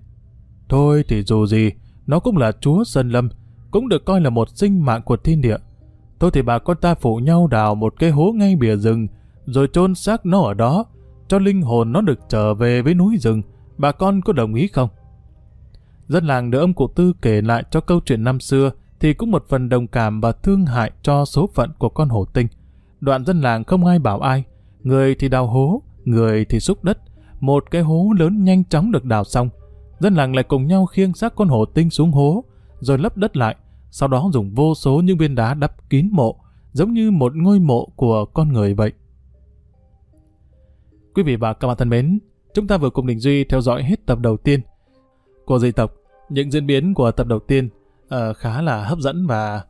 Thôi thì dù gì, nó cũng là chúa Sơn Lâm, cũng được coi là một sinh mạng của thiên địa. Thôi thì bà con ta phụ nhau đào một cái hố ngay bìa rừng, rồi chôn xác nó ở đó, cho linh hồn nó được trở về với núi rừng. Bà con có đồng ý không? Dân làng được ông cụ tư kể lại cho câu chuyện năm xưa, thì cũng một phần đồng cảm và thương hại cho số phận của con hổ tinh. Đoạn dân làng không ai bảo ai, người thì đào hố, người thì xúc đất. Một cái hố lớn nhanh chóng được đào xong. Dân làng lại cùng nhau khiêng xác con hổ tinh xuống hố, rồi lấp đất lại, sau đó dùng vô số những viên đá đắp kín mộ, giống như một ngôi mộ của con người vậy. Quý vị và các bạn thân mến, chúng ta vừa cùng Đình Duy theo dõi hết tập đầu tiên của dây tộc. Những diễn biến của tập đầu tiên uh, khá là hấp dẫn và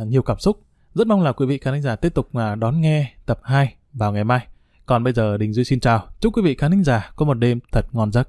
uh, nhiều cảm xúc. Rất mong là quý vị khán giả tiếp tục uh, đón nghe tập 2 vào ngày mai. Còn bây giờ Đình Duy xin chào. Chúc quý vị khán giả có một đêm thật ngon giấc.